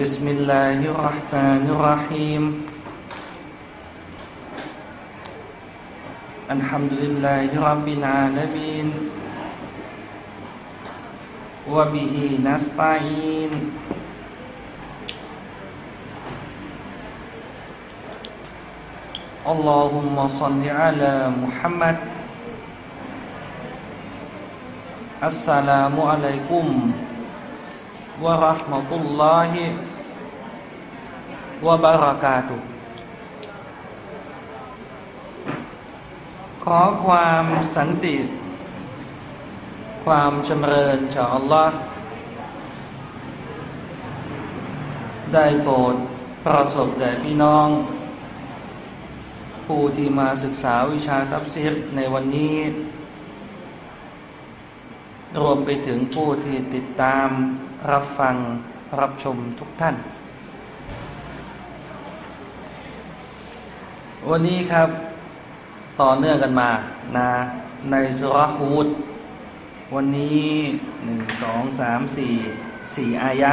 بسم الله الرحمن الرحيم الحمد لله رب العالمين وبه نستعين اللهم صل على محمد السلام عليكم ورحمة الله وبركاته ขอความสันติ ความจำเริญจากอัลลอฮ์ได้โปรดประสบแด่พี่น้อง ผู้ที่มาศึกษาวิชาตับซีรในวันนี้ รวมไปถึงผู้ที่ติดตาม รับฟังรับชมทุกท่าน วันนี้ครับต่อเนื่องกันมานะในสุรฮูดวันนี้หนึ่งสองสามสี่สี่อายะ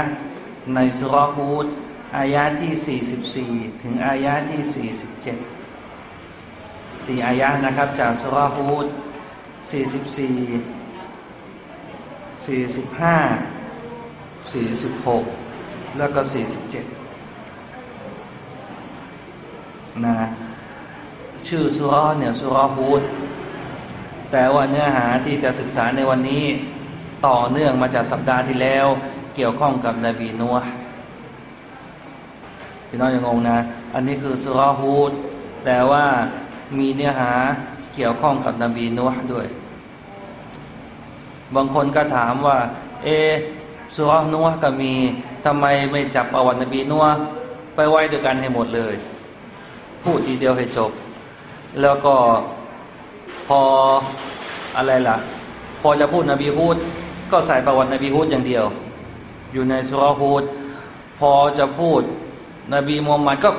ในสุรฮูดอายะที่สี่สิบสี่ถึงอายะที่สี่สิบเจ็ดสี่อายะนะครับ จากสุรฮูดสี่สิบสี่สี่สิบห้า สี่สิบหกแล้วก็สี่สิบเจ็ดนะชื่อสุรเนี่ยสุรฮูดแต่ว่าเนื้อหาที่จะศึกษาในวันนี้ต่อเนื่องมาจากสัปดาห์ที่แล้ว เกี่ยวข้องกับนบีนัวพี่น้องยังงงนะ อันนี้คือสุรฮูดแต่ว่ามีเนื้อหาเกี่ยวข้องกับนบีนัวด้วย บางคนก็ถามว่า เอ สุรนัวก็มีทำไมไม่จับประวัตินบีนัวไปไว้ด้วยกันให้หมดเลย พูดทีเดียวให้จบ แล้วก็พออะไรล่ะ พอจะพูดนบีฮูด ก็ใส่ประวัตินบีฮูดอย่างเดียว อยู่ในสุรฮูด พอจะพูดนบีมูฮัมมัดก็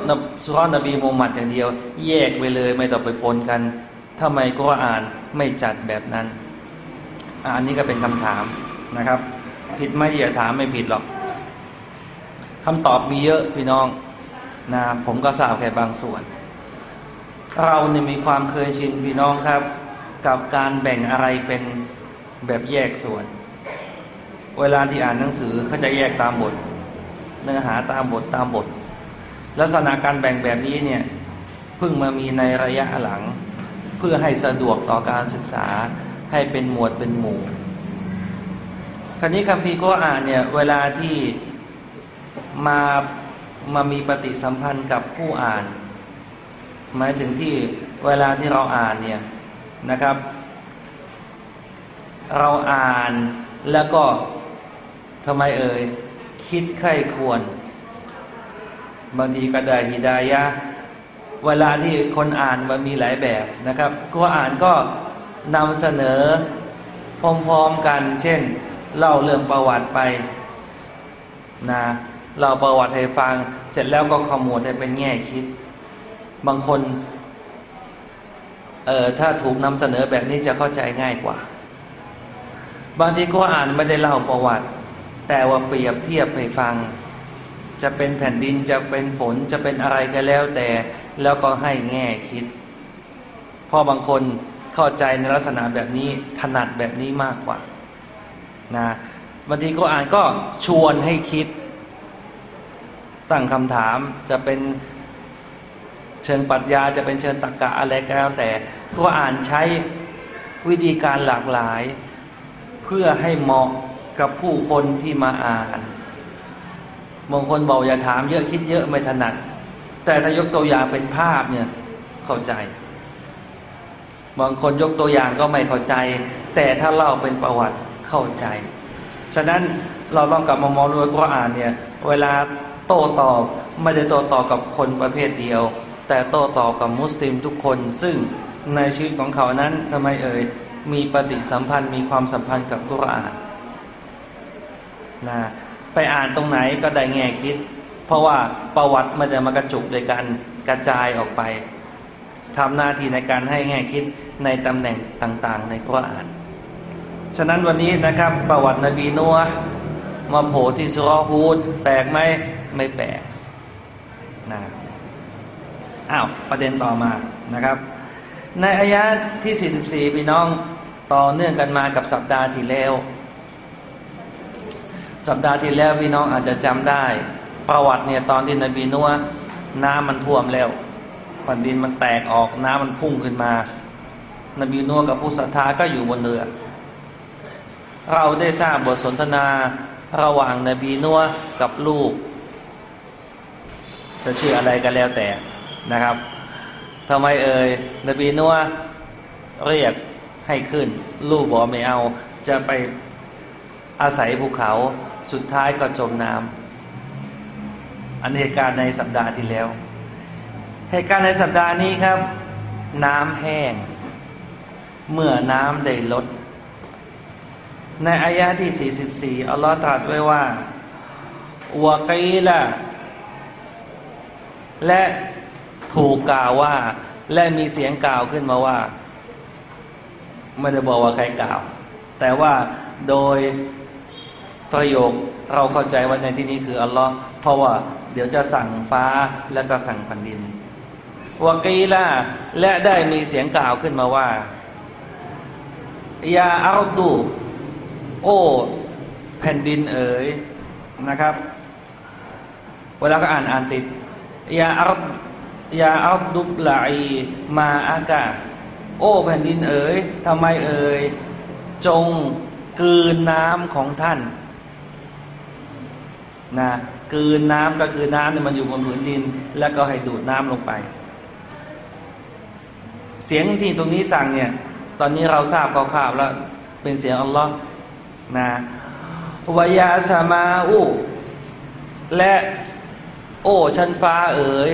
สุรนบีมูฮัมมัดอย่างเดียว แยกไปเลยไม่ต้องไปปนกันทำไมก็อ่านไม่จัดแบบนั้นอันนี้ก็เป็นคำถามนะครับ ผิดไหมอย่าถามไม่ผิดหรอกคำตอบมีเยอะพี่น้องนะผมก็ทราบแค่บางส่วน เราเนี่ยมีความเคยชินพี่น้องครับ กับการแบ่งอะไรเป็นแบบแยกส่วน เวลาที่อ่านหนังสือเขาจะแยกตามบท เนื้อหาตามบทตามบท ลักษณะการแบ่งแบบนี้เนี่ยเพิ่งมามีในระยะหลัง เพื่อให้สะดวกต่อการศึกษาให้เป็นหมวดเป็นหมู่ คราวนี้คัมภีก็อ่านเนี่ย เวลาที่มามามีปฏิสัมพันธ์กับผู้อ่าน หมายถึงที่เวลาที่เราอ่านเนี่ยนะครับ เราอ่านแล้วก็ทำไมเอ่ยคิดไข้ควร บางทีก็ได้ฮิดายะเวลาที่คนอ่านมันมีหลายแบบนะครับ ก็อ่านก็นำเสนอพร้อมๆกัน เช่น เล่าเรื่องประวัติไปนะเราประวัติให้ฟัง เสร็จแล้วก็ขมวดให้เป็นแง่คิด บางคนเออถ้าถูกนำเสนอแบบนี้จะเข้าใจง่ายกว่า บางทีก็อ่านไม่ได้เล่าประวัติ แต่ว่าเปรียบเทียบให้ฟัง จะเป็นแผ่นดินจะเป็นฝนจะเป็นอะไรก็แล้วแต่ แล้วก็ให้แง่คิดเพราะบางคนเข้าใจในลักษณะแบบนี้ถนัดแบบนี้มากกว่า นะบางทีก็อ่านก็ชวนให้คิด ตั้งคำถามจะเป็นเชิงปรัชญาจะเป็นเชิงตรรกะอะไรก็แล้วแต่ก็อ่านใช้วิธีการหลากหลาย เพื่อให้เหมาะกับผู้คนที่มาอ่านบางคนบอกอย่าถามเยอะคิดเยอะไม่ถนัด แต่ถ้ายกตัวอย่างเป็นภาพเนี่ยเข้าใจ บางคนยกตัวอย่างก็ไม่เข้าใจ แต่ถ้าเล่าเป็นประวัติ เข้าใจ ฉะนั้นเราต้องกลับมามองดูว่าอ่านเนี่ย เวลาโต้ตอบไม่ได้โต้ตอบกับคนประเภทเดียว แต่โต้ตอบกับมุสลิมทุกคน ซึ่งในชีวิตของเขานั้นทำไมเอ่ยมีปฏิสัมพันธ์มีความสัมพันธ์กับกุรอานนะไปอ่านตรงไหนก็ได้แง่คิด เพราะว่าประวัติมันจะมากระจุกโดยการกระจายออกไปทำหน้าที่ในการให้แง่คิดในตำแหน่งต่างๆ ในกุรอาน ฉะนั้นวันนี้นะครับ ประวัตินบีนัวมาโผล่ที่สุรฮูดแปลกไหมไม่แปลกนะอ้าวประเด็นต่อมานะครับ ในอายะที่ 44พี่น้องต่อเนื่องกันมากับสัปดาห์ที่แล้ว สัปดาห์ที่แล้วพี่น้องอาจจะจำได้ ประวัติเนี่ยตอนที่นบีนัวน้ำมันท่วมแล้วแผ่นดินมันแตกออกน้ำมันพุ่งขึ้นมา นบีนัวกับผู้ศรัทธาก็อยู่บนเรือ เราได้ทราบบทสนทนาระหว่างนบีนัวกับลูก จะชื่ออะไรกันแล้วแต่นะครับทำไมเอ่ยนบีนัวเรียกให้ขึ้น ลูกบอกไม่เอา จะไปอาศัยภูเขาสุดท้ายก็จมน้ำอันเหตุการณ์ในสัปดาห์ที่แล้ว เหตุการณ์ในสัปดาห์นี้ครับ น้ำแห้ง เมื่อน้ำได้ลด ในอายะที่ 44 อัลลอฮฺตรัสไว้ว่าวะกีละและถูกกล่าวว่า และมีเสียงกล่าวขึ้นมาว่า ไม่ได้บอกว่าใครกล่าว แต่ว่าโดยประโยคเราเข้าใจว่าในที่นี้คืออัลลอฮ์เพราะว่าเดี๋ยวจะสั่งฟ้าแล้วก็สั่งแผ่นดินวากีล่าและได้มีเสียงกล่าวขึ้นมาว่า ยาอัลดู โอ้แผ่นดินเอ๋ยนะครับ เวลาก็อ่านอ่านติดยาอัลยาอัลดุบลาอีมาอากาโอ้แผ่นดินเอ๋ยทำไมเอ๋ยจงกืนน้ำของท่านนะกืนน้ำก็คือน้ำเนี่ยมันอยู่บนผืนดิน แล้วก็ให้ดูดน้ำลงไป เสียงที่ตรงนี้สั่งเนี่ย ตอนนี้เราทราบคร่าวๆแล้วเป็นเสียงอัลลอฮ์ นะวายาสมาอูและโอ้ชั้นฟ้าเอ๋ย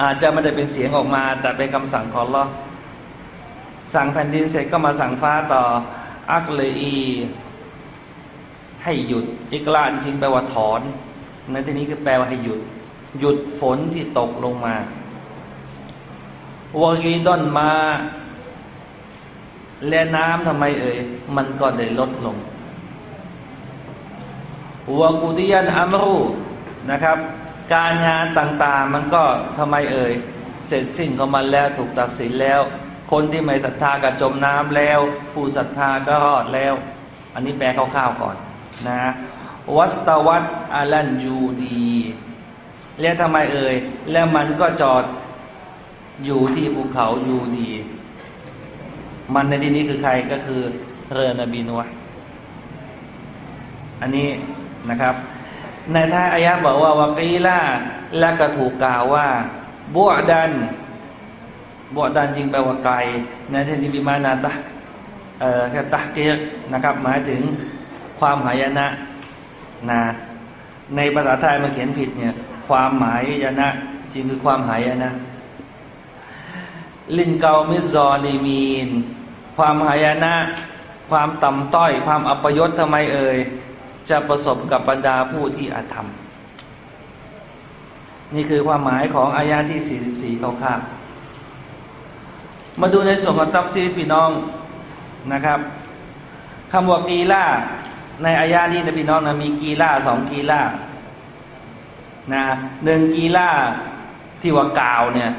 อาจจะไม่ได้เป็นเสียงออกมา แต่เป็นคำสั่งของลอสั่งแผ่นดินเสร็จก็มาสั่งฟ้าต่อ อักเลอีให้หยุดอิกลาจริงแปลว่าถอนในที่นี้คือแปลว่าให้หยุด หยุดฝนที่ตกลงมาวากีดอนมา และน้ำทำไมเอ่ยมันก็ได้ลดลง วกูติยันอัมรูนะครับ การงานต่างๆ มันก็ทำไมเอ่ยเสร็จสิ้นของมันแล้วถูกตัดสินแล้ว คนที่ไม่ศรัทธาก็จมน้ำแล้ว ผู้ศรัทธาก็รอดแล้ว อันนี้แปลคร่าวๆก่อนนะวัสตวัตอาลันยูดีแล้วทำไมเอ่ย แล้วมันก็จอดอยู่ที่ภูเขายูดี มันในที่นี้คือใครก็คือเรือนบีนัวอันนี้ นะครับ ในท้ายอายะบอกว่าวากีล่าและก็ถูกกล่าวว่าบวดันบวดันจริงแปลว่าไกลในที่นี้บิมานาตะเอ่อแค่ตะเกียนะครับ หมายถึงความหายนะนะในภาษาไทยมันเขียนผิดเนี่ย ความหมายยนะ จริงคือความหายนะ ลินเกามิซอนีมีน ความหายนะ ความต่ำต้อย ความอัปยศทำไมเอ่ย จะประสบกับบรรดาผู้ที่อาธรรม นี่คือความหมายของอายาที่ 44เขาค่ะมาดูในส่วนของตับซีพี่น้องนะครับคำว่ากีล่าในอายานี้นะพี่น้องนะมีกีล่าสองกีล่านะหนึ่งกีล่าที่ว่ากล่าวเนี่ย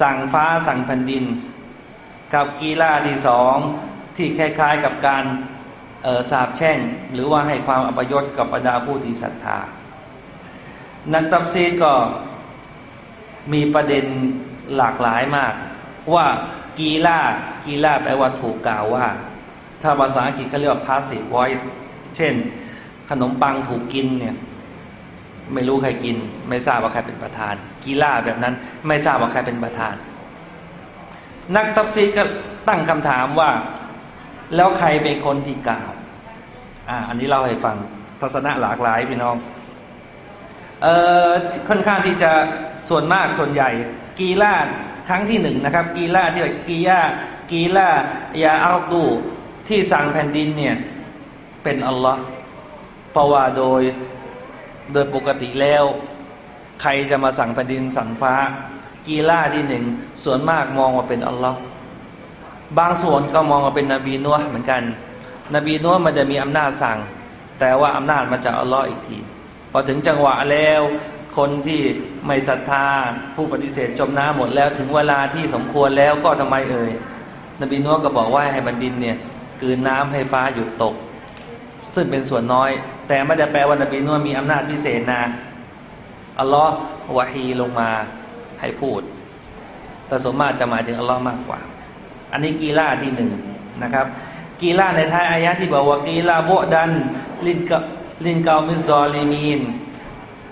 สั่งฟ้าสั่งแผ่นดิน กับกีล่าที่สองที่คล้ายๆกับการ สาบแช่ง หรือว่าให้ความอัปยศกับบรรดาผู้ที่ศรัทธา นักตับซีก็มีประเด็นหลากหลายมาก ว่ากีล่ากีล่าแปลว่าถูกกล่าวว่า ถ้าภาษาอังกฤษเขาเรียกว่า passive voice เช่น ขนมปังถูกกินเนี่ยไม่รู้ใครกิน ไม่ทราบว่าใครเป็นประธาน กีล่าแบบนั้น ไม่ทราบว่าใครเป็นประธาน นักตับซีก็ตั้งคำถามว่า แล้วใครเป็นคนที่กล่าวอ่า อันนี้เล่าให้ฟังทัศนะหลากหลายพี่น้องเอ่อค่อนข้างที่จะส่วนมากส่วนใหญ่ กีล่าครั้งที่หนึ่งนะครับ กีล่าที่กียากีล่ายาอัลดูที่สั่งแผ่นดินเนี่ย เป็นอัลลอฮ์เพราะว่าโดยโดยปกติแล้ว ใครจะมาสั่งแผ่นดินสั่งฟ้า กีล่าที่หนึ่งส่วนมากมองว่าเป็นอัลลอฮ์ บางส่วนก็มองว่าเป็นนบีนัวเหมือนกัน นบีนัวมันจะมีอำนาจสั่ง แต่ว่าอำนาจมาจากอัลลอฮ์อีกทีพอถึงจังหวะแล้ว คนที่ไม่ศรัทธาผู้ปฏิเสธจมน้ำหมดแล้วถึงเวลาที่สมควรแล้วก็ทำไมเอ่ยนบีนัวก็บอกว่าให้บันดินเนี่ยกืนน้ำให้ฟ้าหยุดตก ซึ่งเป็นส่วนน้อย แต่ไม่ได้แปลว่านบีนัวมีอำนาจพิเศษนะอัลลอฮ์วะฮีลงมาให้พูด แต่สมมาจะหมายถึงอัลลอฮ์มากกว่า อันนี้กีฬาที่หนึ่งนะครับ กีฬาในท้ายอายะที่บอกว่ากีฬาโบดันลินกลินเกามิซอลิมีน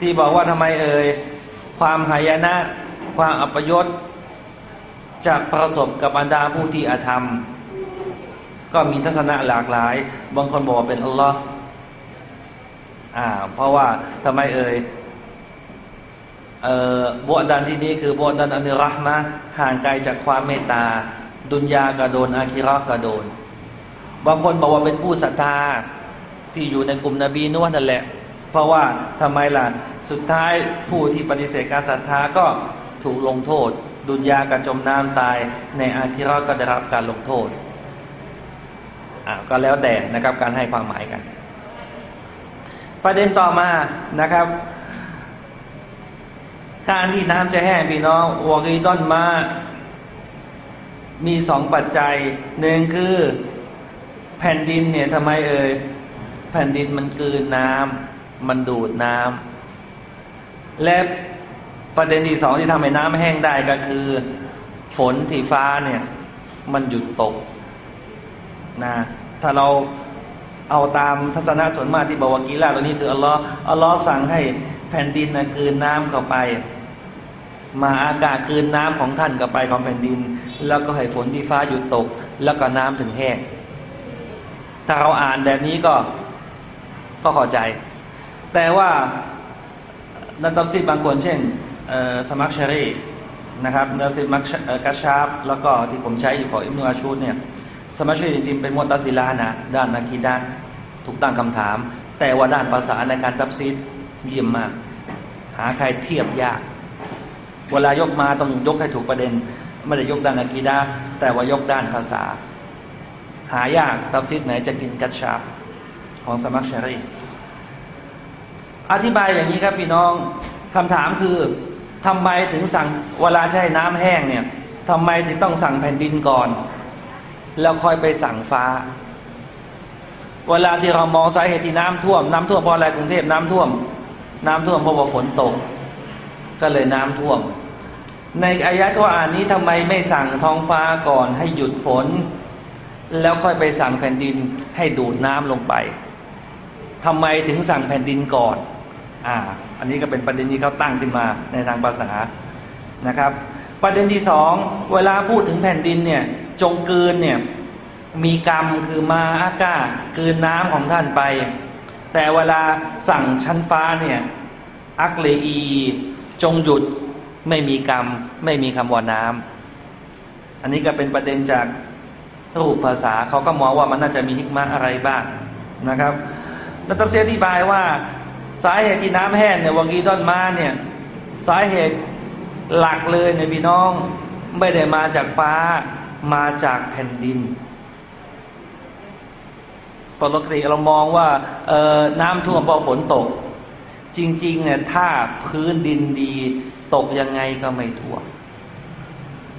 ที่บอกว่าทำไมเอ่ยความหายนะ ความอัปยศจะประสบกับบรรดาผู้ที่อาธรรม ก็มีทัศนะหลากหลาย บางคนบอกว่าเป็นอัลลอฮ์อ่า เพราะว่าทำไมเอ่ยเอ่อบวดันที่นี้คือบวดันอันรัมะห่างไกลจากความเมตตา ดุนยากระโดน อาคิรอกระโดน บางคนบอกว่าเป็นผู้ศรัทธาที่อยู่ในกลุ่มนบีนวนั่นแหละ เพราะว่าทำไมล่ะ สุดท้ายผู้ที่ปฏิเสธการศรัทธาก็ถูกลงโทษ ดุนยากระจมน้ำตาย ในอาคิรอก็ได้รับการลงโทษอ่าก็แล้วแต่นะครับการให้ความหมายกัน ประเด็นต่อมานะครับ การที่น้ำจะแห้งพี่น้องวอกีต้นมา มีสองปัจจัยหนึ่งคือแผ่นดินเนี่ยทำไมเอ่ยแผ่นดินมันกืนน้ำมันดูดน้ำและประเด็นที่สองที่ทำให้น้ำแห้งได้ก็คือ ฝนที่ฟ้าเนี่ย มันหยุดตกนะถ้าเราเอาตามทัศนะส่วนมากที่บอกว่ากีฬาตัวนี้คืออัลลอฮ์อัลลอฮ์สั่งให้แผ่นดินนะกืนน้ำเข้าไป มาอากาศกืนน้ำของท่านเข้าไปของแผ่นดิน แล้วก็ให้ฝนที่ฟ้าหยุดตก แล้วก็น้ำถึงแห้งถ้าเราอ่านแบบนี้ก็ก็เข้าใจ แต่ว่านักตับซีบางคนเช่นสมัคชรีนะครับนักซีมักกัชชาบแล้วก็ที่ผมใช้อยู่ของอิมนุอาชูดเนี่ยสมัชรีจริงๆเป็นมวตัสิลานะด้านนักคีด้านถูกตั้งคำถาม แต่ว่าด้านภาษาในการตับซีดเยี่ยมมาก หาใครเทียบยาก เวลายกมาต้องยกให้ถูกประเด็น ไม่ได้ยกด้านอะกีดาแต่ว่ายกด้านภาษา หายากตับซิดไหนจะกินกัชชาฟของสมัครชรีอธิบายอย่างนี้ครับพี่น้องคำถามคือทำไมถึงสั่งเวลาใช้น้ำแห้งเนี่ยทำไมถึงต้องสั่งแผ่นดินก่อน แล้วค่อยไปสั่งฟ้า เวลาที่เรามองสาเหตุที่น้ำท่วม น้ำท่วมเพราะอะไรกรุงเทพน้ำท่วม น้ำท่วมเพราะว่าฝนตก ก็เลยน้ำท่วม ในอายะก็อ่านนี้ทำไมไม่สั่งท้องฟ้าก่อนให้หยุดฝน แล้วค่อยไปสั่งแผ่นดินให้ดูดน้ำลงไปทำไมถึงสั่งแผ่นดินก่อน อ่า อันนี้ก็เป็นประเด็นที่เขาตั้งขึ้นมาในทางภาษานะครับ ประเด็นที่สองเวลาพูดถึงแผ่นดินเนี่ยจงกืนเนี่ยมีกรรมคือมาอากาศกืนน้ำของท่านไป แต่เวลาสั่งชั้นฟ้าเนี่ยอักเลอี จงหยุด ไม่มีกรรม ไม่มีคำว่าน้ำอันนี้ก็เป็นประเด็นจากรูปภาษาเขาก็มองว่ามันน่าจะมีฮิกมาอะไรบ้างนะครับแล้วตับเสียอธิบายว่าสาเหตุที่น้ำแห้งเนี่ยวากีต้นมาเนี่ยสาเหตุหลักเลยในพี่น้องไม่ได้มาจากฟ้ามาจากแผ่นดินปกติเรามองว่าน้ำท่วมเพราะฝนตก จริงๆเนี่ยถ้าพื้นดินดี ตกยังไงก็ไม่ท่วม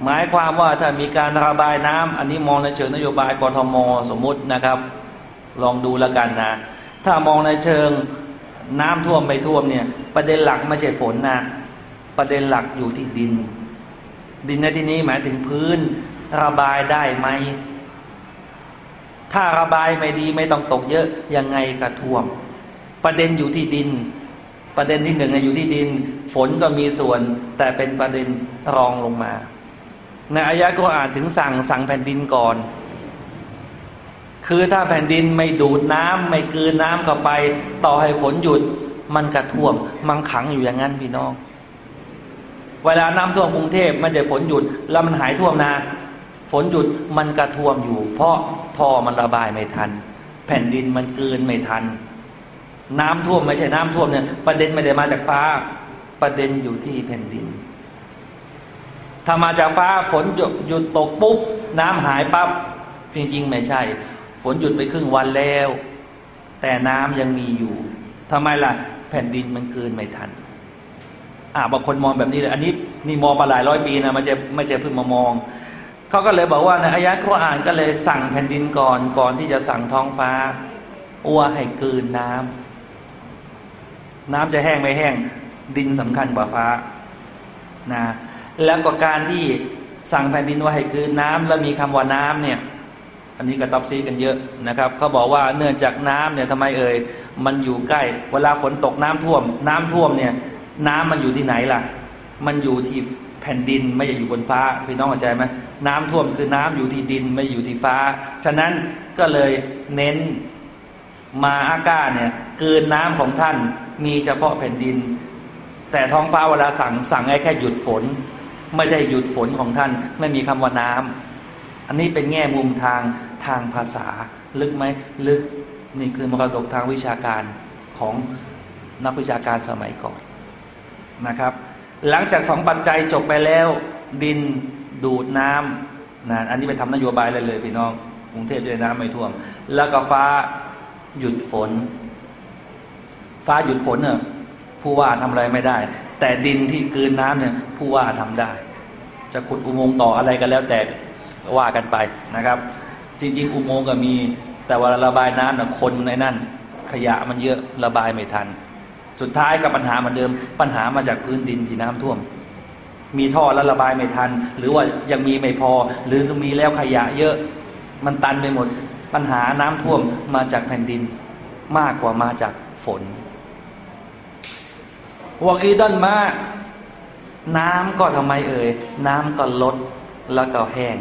หมายความว่าถ้ามีการระบายน้ำอันนี้มองในเชิงนโยบายกรทมสมมุตินะครับ ลองดูแล้วกันนะ ถ้ามองในเชิงน้ำท่วมไม่ท่วมเนี่ย ประเด็นหลักไม่ใช่ฝนนะประเด็นหลักอยู่ที่ดิน ดินในที่นี้หมายถึงพื้นระบายได้ไหมถ้าระบายไม่ดีไม่ต้องตกเยอะยังไงก็ท่วม ประเด็นอยู่ที่ดิน ประเด็นที่หนึ่งอยู่ที่ดิน ฝนก็มีส่วน แต่เป็นประเด็นรองลงมา ในอายะก็อ่านถึงสั่งสั่งแผ่นดินก่อน คือถ้าแผ่นดินไม่ดูดน้ำไม่กืนน้ำเข้าไป ต่อให้ฝนหยุด มันกระท่วมมันขังอยู่อย่างนั้นพี่น้อง เวลาน้ำท่วมกรุงเทพไม่ใช่ฝนหยุด แล้วมันหายท่วมนะฝนหยุดมันกระท่วมอยู่ เพราะท่อมันระบายไม่ทัน แผ่นดินมันกืนไม่ทัน น้ำท่วมไม่ใช่น้ำท่วมเนี่ยประเด็นไม่ได้มาจากฟ้า ประเด็นอยู่ที่แผ่นดิน ถ้ามาจากฟ้าฝนหยุดตกปุ๊บ น้ำหายปับ๊บจริงๆไม่ใช่ ฝนหยุดไปครึ่งวันแล้ว แต่น้ำยังมีอยู่ทำไมล่ะ แผ่นดินมันเกินไม่ทัน อ่าบางคนมองแบบนี้เลยอันนี้นี่มองมาหลายร้อยปีนะมันจะไม่ใช่เพิ่งมามองเขาก็เลยบอกว่าในอายะกุรอ่านก็เลยสั่งแผ่นดินก่อนก่อนที่จะสั่งท้องฟ้าว่าให้เกินน้ำ น้ำจะแห้งไม่แห้ง ดินสำคัญกว่าฟ้านะแล้วก็การที่สั่งแผ่นดินว่าให้คืนน้ำแล้วมีคำว่าน้ำเนี่ย อันนี้ก็ตอบซีกันเยอะนะครับเขาบอกว่าเนื่องจากน้ำเนี่ยทำไมเอ่ยมันอยู่ใกล้ เวลาฝนตกน้ำท่วม น้ำท่วมเนี่ย น้ำมันอยู่ที่ไหนล่ะ มันอยู่ที่แผ่นดินไม่อยู่บนฟ้าพี่น้องเข้าใจไหมน้ำท่วมคือน้ำอยู่ที่ดินไม่อยู่ที่ฟ้า ฉะนั้นก็เลยเน้น มาอากาเนี่ยเกินน้ำของท่านมีเฉพาะแผ่นดิน แต่ท้องฟ้าเวลาสั่งสั่งให้แค่หยุดฝน ไม่ได้หยุดฝนของท่าน ไม่มีคำว่าน้ำอันนี้เป็นแง่มุมทางทางภาษา ลึกไหมลึกนี่คือมรดกทางวิชาการของนักวิชาการสมัยก่อนนะครับ หลังจากสองปัจจัยจบไปแล้ว ดินดูดน้ำนะอันนี้ไปทำนโยบายเลยเลยพี่น้องกรุงเทพเลยน้ำไม่ท่วม แล้วก็ฟ้า หยุดฝน ฟ้าหยุดฝนเนี่ยผู้ว่าทำอะไรไม่ได้ แต่ดินที่กืนน้ำเนี่ย ผู้ว่าทำได้ จะขุดอุโมงค์ต่ออะไรกันแล้วแต่ว่ากันไปนะครับ จริง ๆ อุโมงค์ก็มี แต่ว่าระบายน้ำน่ะคนในนั่น ขยะมันเยอะระบายไม่ทัน สุดท้ายกับปัญหาเหมือนเดิม ปัญหามาจากพื้นดินที่น้ำท่วม มีท่อแล้วระบายไม่ทัน หรือว่ายังมีไม่พอ หรือมีแล้วขยะเยอะมันตันไปหมด ปัญหาน้ำท่วมมาจากแผ่นดินมากกว่ามาจากฝนวกีดอนมาน้ำก็ทำไมเอ่ยน้ำก็ลดแล้วก็แห้ง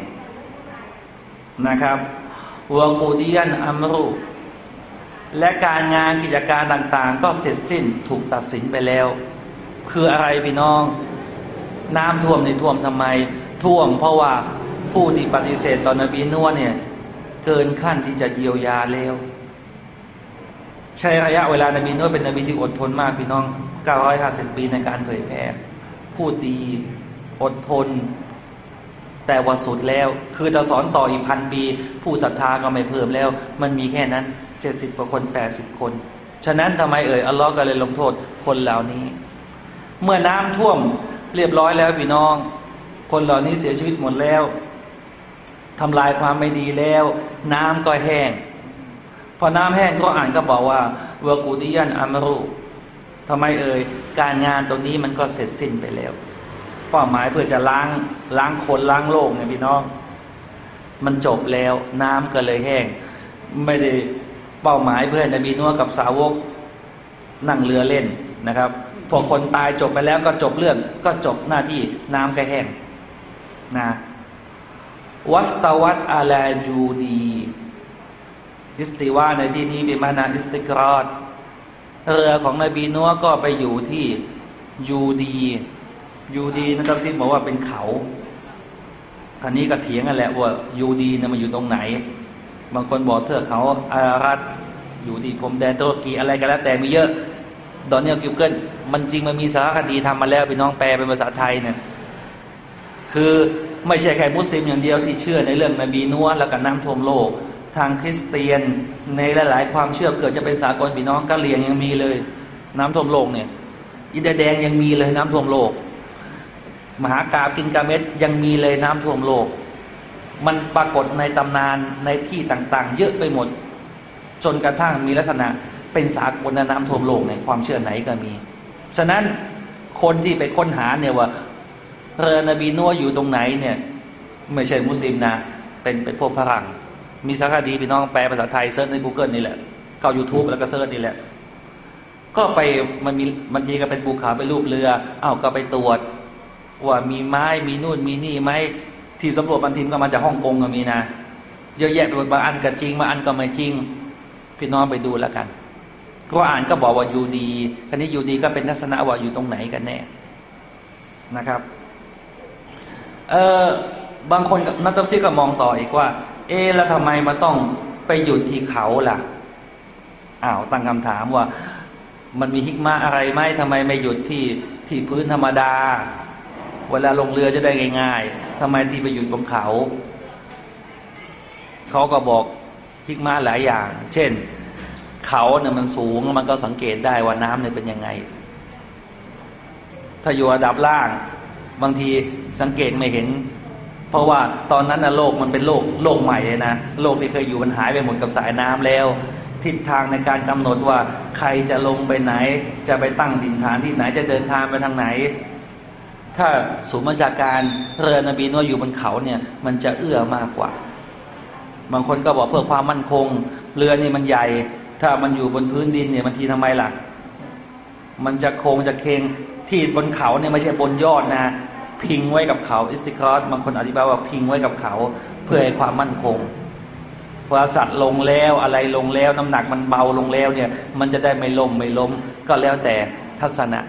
นะครับวกูดียนอัมรุและการงานกิจการต่างๆ ก็เสร็จสิ้นถูกตัดสินไปแล้ว คืออะไรพี่น้อง น้ำท่วมในท่วมทำไม ท่วมเพราะว่าผู้ที่ปฏิเสธตอนนบีนัวเนี่ย เกินขั้นที่จะเยียวยาแล้ว ใช้ระยะเวลานบีนัวเป็นนบีที่อดทนมากพี่น้อง 950 ปีในการเผยแพร่พูดดีอดทน แต่ว่าสุดแล้ว คือจะสอนต่ออีกพันปี ผู้ศรัทธาก็ไม่เพิ่มแล้ว มันมีแค่นั้นเจ็ดสิบกว่าคนแปดสิบคน ฉะนั้นทำไมเอ่ยอัลลอฮ์ก็เลยลงโทษคนเหล่านี้ เมื่อน้ำท่วมเรียบร้อยแล้วพี่น้อง คนเหล่านี้เสียชีวิตหมดแล้ว ทำลายความไม่ดีแล้ว น้ำก็แห้ง พอน้ำแห้งก็อ่านก็บอกว่าเวกูดิยันอัมรุทำไมเอ่ยการงานตรงนี้มันก็เสร็จสิ้นไปแล้วเป้าหมายเพื่อจะล้างล้างคนล้างโลกเนี่ยพี่น้อง มันจบแล้วน้ำก็เลยแห้ง ไม่ได้เป้าหมายเพื่อนบีนัวกับสาวกนั่งเรือเล่นนะครับ พอคนตายจบไปแล้วก็จบเรื่องก็จบหน้าที่น้ำก็แห้งนะ วัสตวัตอาลาจูดีอิสติวาในที่นี้เป็นมานาอิสติกรอดเรือของนบีนัวก็ไปอยู่ที่ยูดียูดีนะครับซิบอกว่าเป็นเขาท่านี้ก็เถียงกันแหละว่ายูดีนะมันอยู่ตรงไหน บางคนบอกเทือเขาอารัตอยู่ที่พรมแดนตุรกีอะไรกันแล้วแต่มีเยอะดอนเนียกิวเกิลมันจริงมันมีสารคดีทำมาแล้วพี่น้องแปลเป็นภาษาไทยเนี่ย คือไม่ใช่แค่มุสลิมอย่างเดียวที่เชื่อในเรื่องนบีนัวแล้วก็น้ำท่วมโลก ทางคริสเตียนในหลาย ๆ ความเชื่อเกิดจะเป็นสากลพี่น้องกะเหลี่ยงยังมีเลย น้ำท่วมโลกเนี่ยอินเดียแดงยังมีเลยน้ำท่วมโลก มหากาพย์กิลกาเมชยังมีเลยน้ำท่วมโลก มันปรากฏในตำนานในที่ต่าง ๆ เยอะไปหมด จนกระทั่งมีลักษณะเป็นสากลน้ำท่วมโลกในความเชื่อไหนก็มี ฉะนั้นคนที่ไปค้นหาเนี่ยว่า เรือนบีนูห์อยู่ตรงไหนเนี่ย ไม่ใช่มุสลิมนะ เป็นเป็นพวกฝรั่ง มีสารคดีพี่น้องแปลภาษาไทย search ใน Google นี่แหละเข้า YouTube แล้วก็ search นี่แหละ ก็ไปมันมีบางทีก็เป็นภูเขาเป็นรูปเรือ เอ้าก็ไปตรวจ ว่ามีไม้มีนู่นมีนี่ไหมที่สำรวจบางทีมก็มาจากฮ่องกงก็มีนะ เยอะแยะไปหมดบางอันก็จริงบางอันก็ไม่จริง พี่น้องไปดูแล้วกันก็อ่านก็บอกว่าอยู่ดีคันนี้อยู่ดีก็เป็นทัศนะว่าอยู่ตรงไหนกันแน่นะครับ เออบางคนนักตัฟซีก็มองต่ออีกว่า เอแล้วทำไมมาต้องไปหยุดที่เขาล่ะอ้าวตั้งคำถามว่า มันมีฮิกมาอะไรไหมทำไมไม่หยุดที่ที่พื้นธรรมดา เวลาลงเรือจะได้ง่าย ๆทำไมที่ไปหยุดบนเขาเขาก็บอกฮิกมาหลายอย่าง เช่น เขาเนี่ยมันสูงมันก็สังเกตได้ว่าน้ำเนี่ยเป็นยังไง ถ้าอยู่ระดับล่าง บางทีสังเกตไม่เห็น เพราะว่าตอนนั้นนะโลกมันเป็นโลกโลกใหม่เลยนะโลกที่เคยอยู่มันหายไปหมดกับสายน้ำแล้ว ทิศทางในการกำหนดว่าใครจะลงไปไหน จะไปตั้งถิ่นฐานที่ไหนจะเดินทางไปทางไหน ถ้าศูนย์บัญชาการเรือนบีนัวอยู่บนเขาเนี่ย มันจะเอื้อมากกว่า บางคนก็บอกเพื่อความมั่นคง เรือนี่มันใหญ่ ถ้ามันอยู่บนพื้นดินเนี่ยมันทีทำไมล่ะมันจะโค้งจะเคง ที่บนเขาเนี่ยไม่ใช่บนยอดนะ พิงไว้กับเขาอิสติครอสบางคนอธิบายว่าพิงไว้กับเขา เพื่อให้ความมั่นคงพอสัตว์ลงแล้วอะไรลงแล้ว น้ำหนักมันเบาลงแล้วเนี่ย มันจะได้ไม่ล้มไม่ล้ม ก็แล้วแต่ทัศนะ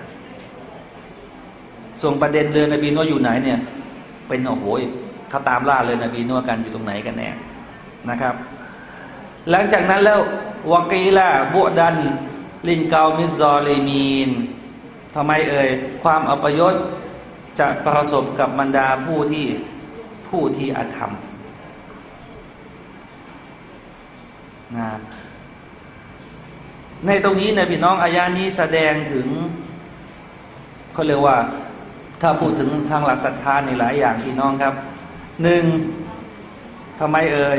ส่วนประเด็นเรือนบีนัวอยู่ไหนเนี่ย เป็นโอ้โหเขาตามล่าเรือนบีนัวกันอยู่ตรงไหนกันแน่นะครับ หลังจากนั้นแล้ววากีล่ะบุดันลินเกามิซอเลมีน ทำไมเอ่ยความอัปยศจะประสบกับบรรดาผู้ที่ผู้ที่อธรรมนะในตรงนี้นะพี่น้องอายานี้แสดงถึงเขาเรียกว่า ถ้าพูดถึงทางหลักศรัทธาในหลายอย่างพี่น้องครับหนึ่งทำไมเอ่ย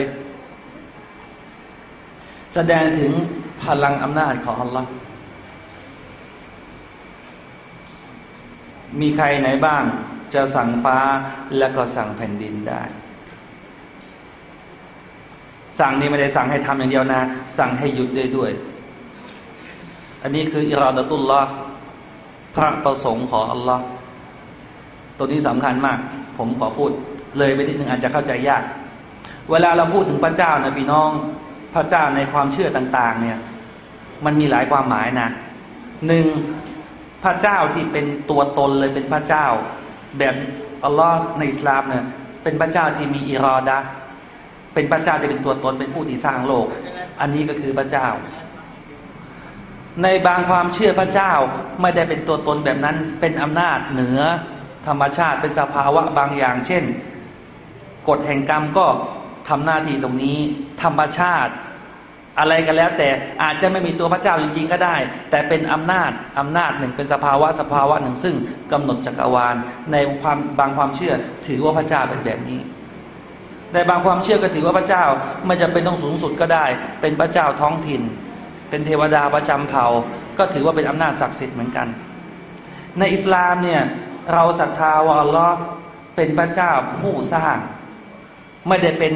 แสดงถึงพลังอำนาจของอัลลอฮ์ มีใครไหนบ้าง จะสั่งฟ้าแล้วก็สั่งแผ่นดินได้ สั่งนี่ไม่ได้สั่งให้ทำอย่างเดียวนะ สั่งให้หยุดได้ด้วย อันนี้คืออิราดตุลลอฮ์พระประสงค์ของอัลลอฮ์ตัวนี้สำคัญมาก ผมขอพูด เลยไปนิดนึงอาจจะเข้าใจยาก เวลาเราพูดถึงพระเจ้านะพี่น้องพระเจ้าในความเชื่อต่าง ๆ เนี่ย มันมีหลายความหมายนะหนึ่ง พระเจ้าที่เป็นตัวตนเลยเป็นพระเจ้า แบบอัลลอฮ์ในอิสลามเนี่ยเป็นพระเจ้าที่มีอิรอดะเป็นพระเจ้าที่เป็นตัวตนเป็นผู้ที่สร้างโลก อันนี้ก็คือพระเจ้า ในบางความเชื่อพระเจ้าไม่ได้เป็นตัวตนแบบนั้นเป็นอำนาจเหนือธรรมชาติเป็นสภาวะบางอย่าง เช่น กฎแห่งกรรมก็ทำหน้าที่ตรงนี้ ธรรมชาติ อะไรกันแล้ว แต่อาจจะไม่มีตัวพระเจ้าจริงๆก็ได้ แต่เป็นอำนาจอำนาจหนึ่งเป็นสภาวะสภาวะหนึ่งซึ่งกำหนดจักรวาล ในความบางความเชื่อ ถือว่าพระเจ้าเป็นแบบนี้ในบางความเชื่อก็ถือว่าพระเจ้าไม่จำเป็นต้องสูงสุดก็ได้ เป็นพระเจ้าท้องถิ่น เป็นเทวดาประจำเผ่า ก็ถือว่าเป็นอำนาจศักดิ์สิทธิ์เหมือนกัน ในอิสลามเนี่ยเราศรัทธาว่าอัลลอฮ์เป็นพระเจ้าผู้สร้าง ไม่ได้เป็น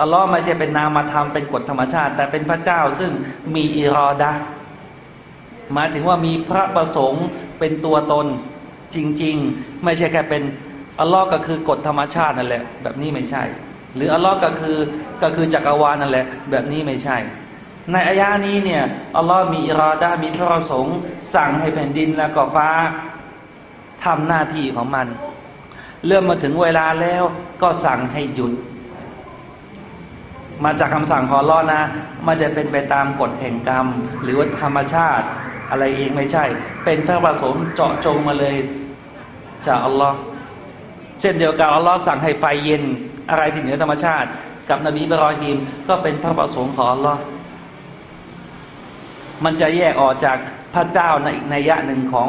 อัลลอฮ์ไม่ใช่เป็นนามธรรมเป็นกฎธรรมชาติ แต่เป็นพระเจ้าซึ่งมีอิรอดะหมายถึงว่ามีพระประสงค์เป็นตัวตนจริง ๆ ไม่ใช่แค่เป็นอัลลอฮ์ก็คือกฎธรรมชาตินั่นแหละ แบบนี้ไม่ใช่ หรืออัลลอฮ์ก็คือก็คือจักรวาลนั่นแหละ แบบนี้ไม่ใช่ ในอายานี้เนี่ยอัลลอฮ์มีอิรอดะมีพระประสงค์ สั่งให้แผ่นดินและก็ฟ้าทำหน้าที่ของมัน เริ่มมาถึงเวลาแล้วก็สั่งให้หยุด มาจากคำสั่งของลอนะไม่ได้เป็นไปตามกฎแห่งกรรม หรือว่าธรรมชาติอะไรเองไม่ใช่ เป็นพระประสงค์เจาะจงมาเลยจากอัลลอฮ์เช่นเดียวกันอัลลอฮ์สั่งให้ไฟเย็นอะไรที่เหนือธรรมชาติ กับนบีบรอฮีมก็เป็นพระประสงค์ของอัลลอฮ์มันจะแยกออกจากพระเจ้าในอีกนัยยะหนึ่งของ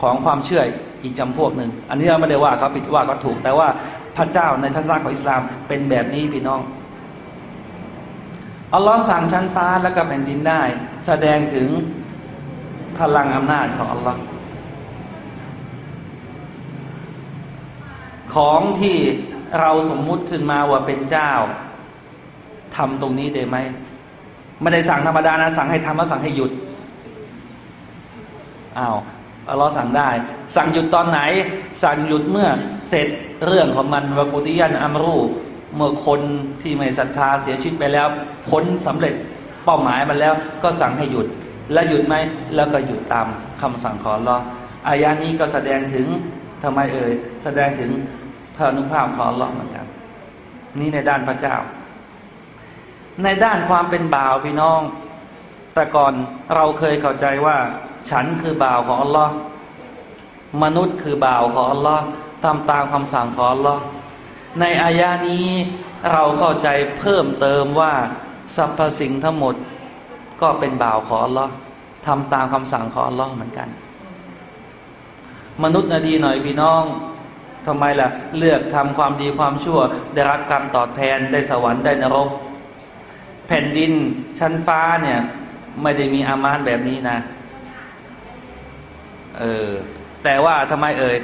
ของความเชื่ออีกจำพวกหนึ่ง อันนี้เราไม่ได้ว่าเขาผิดว่าก็ถูก แต่ว่าพระเจ้าในทัศนะของอิสลามเป็นแบบนี้พี่น้อง อัลลอฮ์สั่งชั้นฟ้าแล้วก็แผ่นดินได้ แสดงถึงพลังอำนาจของอัลลอฮ์ของที่เราสมมุติขึ้นมาว่าเป็นเจ้าทำตรงนี้ได้ไหมไม่ได้สั่งธรรมดานะสั่งให้ทำแล้วสั่งให้หยุดอ้าวอัลลอฮ์สั่งได้ สั่งหยุดตอนไหน สั่งหยุดเมื่อเสร็จเรื่องของมันวกุติยันอัมรู เมื่อคนที่ไม่ศรัทธาเสียชีวิตไปแล้ว พ้นสำเร็จเป้าหมายมันแล้ว ก็สั่งให้หยุด และหยุดไหมแล้วก็หยุดตามคำสั่งของลอฮ์อายานี้ก็แสดงถึงทำไมเอ่ยแสดงถึงพระอนุภาพของลอฮ์เหมือนกัน นี่ในด้านพระเจ้า ในด้านความเป็นบ่าวพี่น้อง แต่ก่อนเราเคยเข้าใจว่า ฉันคือบ่าวของอัลลอฮ์มนุษย์คือบ่าวของอัลลอฮ์ตามตามคำสั่งของอัลลอฮ์ ในอายานี้เราเข้าใจเพิ่มเติมว่าสรรพสิ่งทั้งหมดก็เป็นบ่าวของอัลลอฮ์ทำตามคำสั่งของอัลลอฮ์เหมือนกัน มนุษย์นาดีหน่อยพี่น้องทำไมล่ะ เลือกทำความดีความชั่ว ได้รับกรรมตอบแทนได้สวรรค์ได้นรก แผ่นดินชั้นฟ้าเนี่ย ไม่ได้มีอามานแบบนี้นะ เออแต่ว่าทำไมเอ่ย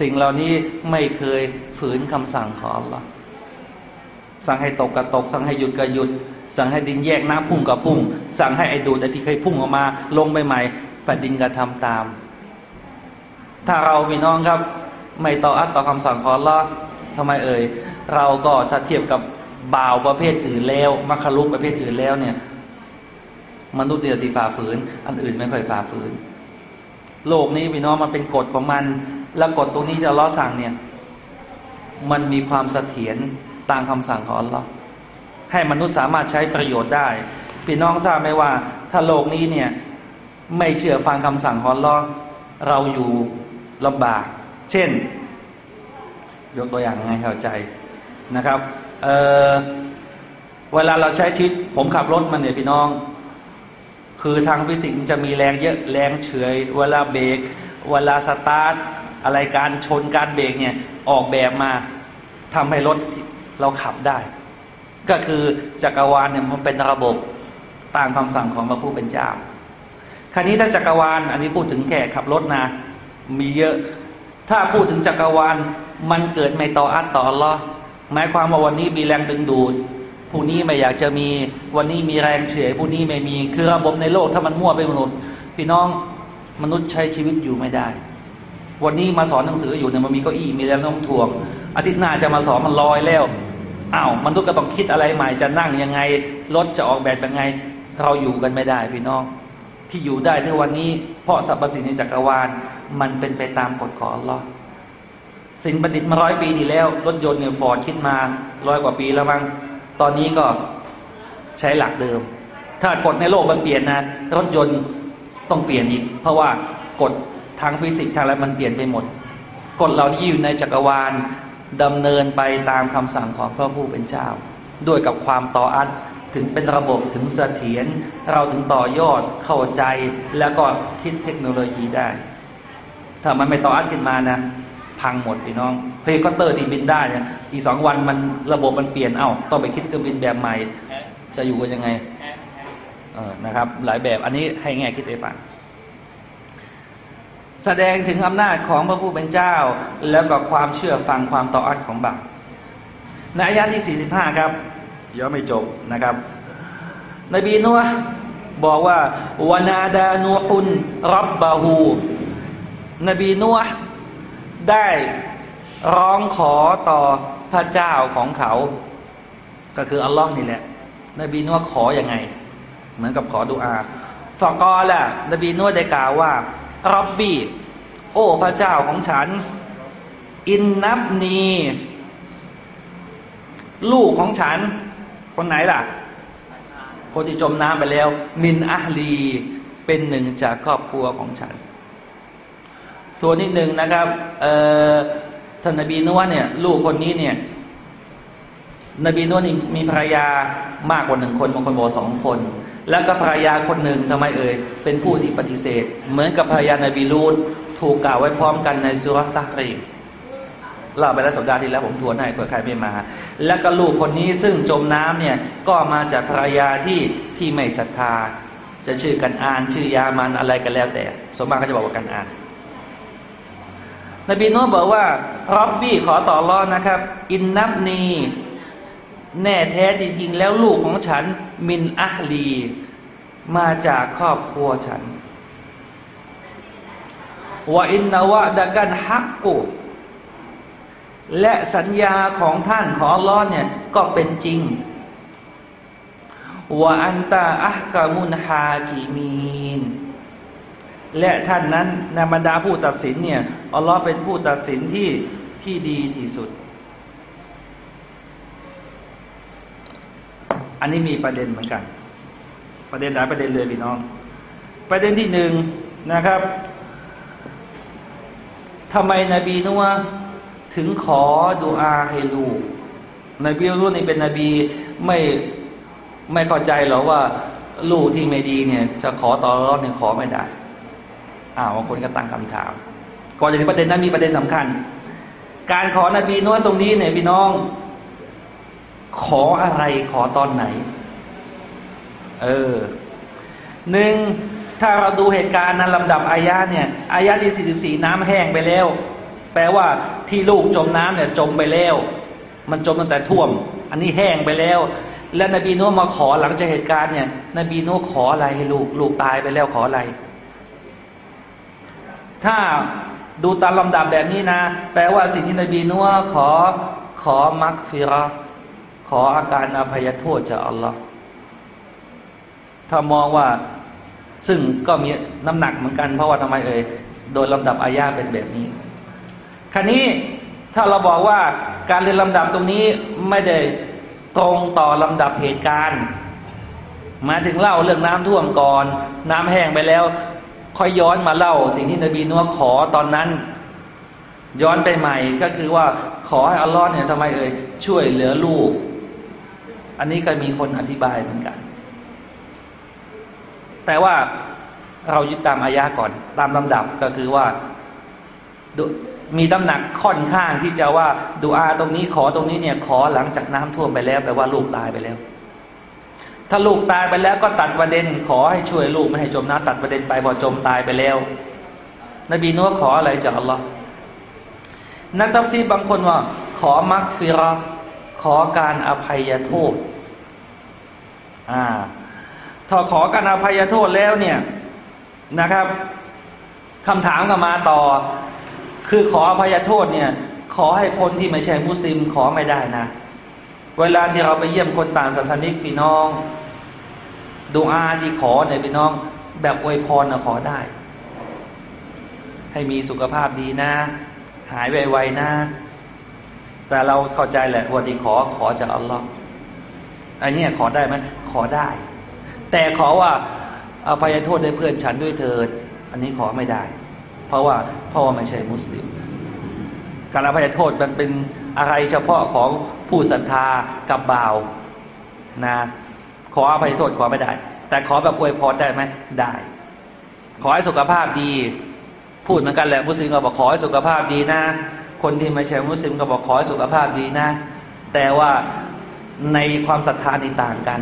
สิ่งเหล่านี้ไม่เคยฝืนคำสั่งของอัลลอฮ์สั่งให้ตกก็ตก สั่งให้หยุดก็หยุด สั่งให้ดินแยกน้ำพุ่งก็พุ่ง สั่งให้ไอดูดไอที่เคยพุ่งออกมา ลงใหม่แผ่นดินก็ทำตาม ถ้าเราพี่น้องครับ ไม่ต่ออัดต่อคำสั่งของอัลลอฮ์ทำไมเอ่ยเราก็ถ้าเทียบกับบ่าวประเภทอื่นแล้วมัคคลุกประเภทอื่นแล้วเนี่ย มนุษย์เดียวที่ฝ่าฝืน อันอื่นไม่ค่อยฝ่าฝืน โลกนี้พี่น้องมันเป็นกฎของมัน แล้วกฎตรงนี้จะล้อสั่งเนี่ย มันมีความเสถียรตามคำสั่งของอัลลอฮ์ให้มนุษย์สามารถใช้ประโยชน์ได้ พี่น้องทราบไหมว่า ถ้าโลกนี้เนี่ย ไม่เชื่อฟังคำสั่งของอัลลอฮ์เราอยู่ลำบาก เช่น ยกตัวอย่างง่ายเข้าใจนะครับเเวลาเราใช้ชีวิตผมขับรถมันเนี่ยพี่น้อง คือทางฟิสิกส์จะมีแรงเยอะแรงเฉยเวลาเบรกเวลาสตาร์ท อะไรการชนการเบรกเนี่ยออกแบบมาทำให้รถเราขับได้ ก็คือจักรวาลเนี่ยมันเป็นระบบตามคำสั่งของพระผู้เป็นเจ้าคราวนี้ถ้าจักรวาล อันนี้พูดถึงแค่ขับรถนะ มีเยอะ ถ้าพูดถึงจักรวาล มันเกิดไม่ต่ออัดต่อรอหมายความว่าวันนี้มีแรงดึงดูดพรุ่งนี้ไม่อยากจะมีวันนี้มีแรงเฉยพรุ่งนี้ไม่มีคือระบบในโลกถ้ามันมั่วไปหมดพี่น้องมนุษย์ใช้ชีวิตอยู่ไม่ได้ วันนี้มาสอนหนังสืออยู่เนี่ยมันมีเก้าอี้มีแรงโน้มถ่วง อาทิตย์หน้าจะมาสอนมันลอยแล้วอ้าวมนุษย์ก็ต้องคิดอะไรใหม่จะนั่งยังไงรถจะออกแบบยังไง เราอยู่กันไม่ได้พี่น้องที่อยู่ได้ในวันนี้ เพราะสรรพสิ่งในจักรวาลมันเป็นไปตามกฎของอัลลอฮ์สิ่งประดิษฐ์มาร้อยปีที่แล้ว รถยนต์เนี่ยฟอร์ดคิดมาร้อยกว่าปีแล้วมั้งตอนนี้ก็ใช้หลักเดิม ถ้ากฎในโลกมันเปลี่ยนนะ รถยนต์ต้องเปลี่ยนอีก เพราะว่ากฎ ทางฟิสิกส์ทางอะไรมันเปลี่ยนไปหมดกฎเหล่านี้อยู่ในจักรวาลดำเนินไปตามคำสั่งของพระผู้เป็นเจ้า ด้วยกับความต่ออัดถึงเป็นระบบถึงเสถียรเราถึงต่อยอดเข้าใจแล้วก็คิดเทคโนโลยีได้ ถ้ามันไม่ طاعة ขึ้นมานะพังหมดพี่น้องเฮลิคอปเตอร์ที่บินได้เนี่ยอีกสองวันมันระบบมันเปลี่ยนเอ้าต้องไปคิดเครื่องบินแบบใหม่ จะอยู่กันยังไงเออนะครับ หลายแบบอันนี้ให้แง่คิดให้ฟัง แสดงถึงอำนาจของพระผู้เป็นเจ้า แล้วก็ความเชื่อฟังความ طاعة ของบ่าวในอายะที่ 45 ครับยังไม่จบนะครับ นบีนัวบอกว่าวนาดานูฮุนรับบาหูนบีนัวได้ร้องขอต่อพระเจ้าของเขา ก็คืออัลลอฮ์นี่แหละ นบีนัวขออยังไง เหมือนกับขอดุอาฟอกอละนบีนัวได้กล่าวว่า รับบีโอ้พระเจ้าของฉัน อินนับนี ลูกของฉัน คนไหนล่ะ คนที่จมน้ำไปแล้ว มินอัลี เป็นหนึ่งจากครอบครัวของฉันตัวนี้หนึ่งนะครับท่านนบีนัวเนี่ย ลูกคนนี้เนี่ย นบีนัวนี่มีภรรยามากกว่าหนึ่งคนบางคนบอกสองคน แล้วก็ภรรยาคนหนึ่งทำไมเอ่ยเป็นผู้ที่ปฏิเสธ เหมือนกับภรรยานบีลูนถูกกล่าวไว้พร้อมกันในสุรตะรีมเล่าไปแล้วสัปดาห์ที่แล้วผมทวนให้เผื่อใครไม่มา แล้วก็ลูกคนนี้ซึ่งจมน้ำเนี่ยก็มาจากภรรยาที่ที่ไม่ศรัทธา จะชื่อกันอานชื่อยามันอะไรกันแล้วแต่สมมติเขาจะบอกว่ากันอานนบีโนบอกว่ารับบี้ขอต่อรอดนะครับ อินนับนี แน่แท้จริง ๆ แล้วลูกของฉันมินอัลี มาจากครอบครัวฉันว่าอินนาวะดะกันฮักกุและสัญญาของท่านของล้อเนี่ยก็เป็นจริงว่าอันตาอักกามุนฮากีมีน และท่านนั้นในบรรดาผู้ตัดสินเนี่ยอัลลอฮ์เป็นผู้ตัดสินที่ที่ดีที่สุด อันนี้มีประเด็นเหมือนกัน ประเด็นหลายประเด็นเลยพี่น้อง ประเด็นที่หนึ่งนะครับทำไมนบีนัวถึงขอดูอาให้ลูกนบีนัวนี่เป็นนบีไม่ไม่เข้าใจหรอว่า ลูกที่ไม่ดีเนี่ย จะขอต่อรอดเนี่ยขอไม่ได้อ้าวบางคนก็ตั้งคำถาม ก่อนจะถึงประเด็นนั้นมีประเด็นสำคัญ การขอนบีนวดตรงนี้เนี่ยพี่น้อง ขออะไรขอตอนไหน เออหนึ่งถ้าเราดูเหตุการณ์นั้นลำดับอายะเนี่ยอายะที่สี่สิบสี่น้ำแห้งไปแล้ว แปลว่าที่ลูกจมน้ำเนี่ยจมไปแล้ว มันจมตั้งแต่ท่วม อันนี้แห้งไปแล้ว และนบีนูมาขอหลังจากเหตุการณ์เนี่ย นบีนูขออะไรให้ลูกลูกตายไปแล้วขออะไร ถ้าดูตามลำดับแบบนี้นะ แปลว่าสิ่งที่นบีนัวขอขอมักฟิรอ ออาการอภัยโทษจากอัลลอฮ์ถ้ามองว่าซึ่งก็มีน้ำหนักเหมือนกัน เพราะว่าทำไมเอ่ยโดยลำดับอายาเป็นแบบนี้คราวนี้ถ้าเราบอกว่าการเรียนลำดับตรงนี้ไม่ได้ตรงต่อลำดับเหตุการณ์ มาถึงเล่าเรื่องน้ำท่วมก่อน น้ำแห้งไปแล้ว ค่อยย้อนมาเล่า สิ่งที่นบีนัวขอตอนนั้น ย้อนไปใหม่ก็คือว่าขอให้อัลลอฮ์เนี่ยทำไมเอ่ยช่วยเหลือลูก อันนี้ก็มีคนอธิบายเหมือนกัน แต่ว่าเรายึดตามอายะก่อน ตามลำดับก็คือว่ามีตำหนักค่อนข้างที่จะว่าดูอาตรงนี้ขอตรงนี้เนี่ยขอหลังจากน้ำท่วมไปแล้วแปลว่าลูกตายไปแล้ว ถ้าลูกตายไปแล้วก็ตัดประเด็น ขอให้ช่วยลูกไม่ให้จมน้ำตัดประเด็นไปพอจมตายไปแล้ว นบีนัวขออะไรจากอัลลอฮ์นักตัฟซีบางคนว่า ขอมักฟิรอ ขอการอภัยโทษ อ่า ถ้าขอการอภัยโทษแล้วเนี่ยนะครับคำถามก็มาต่อ คือขออภัยโทษเนี่ย ขอให้คนที่ไม่ใช่มุสลิมขอไม่ได้นะ เวลาที่เราไปเยี่ยมคนต่างศาสนิกพี่น้องดูอาที่ขอเนี่ยพี่น้อง แบบอวยพรนะขอได้ ให้มีสุขภาพดีนะ หายไวๆนะ แต่เราเข้าใจแหละว่าที่ขอขอจากอัลลอฮ์อันนี้ขอได้ไหมขอได้ แต่ขอว่าอภัยโทษให้เพื่อนฉันด้วยเถิด อันนี้ขอไม่ได้ เพราะว่าเพราะว่าไม่ใช่มุสลิม การอภัยโทษมันเป็นอะไรเฉพาะของผู้ศรัทธากับบ่าวนะขออภัยโทษขอไม่ได้ แต่ขอแบบอวยพรได้ไหมได้ ขอให้สุขภาพดี พูดเหมือนกันแหละมุสลิมก็บอกขอให้สุขภาพดีนะ คนที่ไม่ใช่มุสลิมก็บอกขอให้สุขภาพดีนะ แต่ว่าในความศรัทธานี่ต่างกัน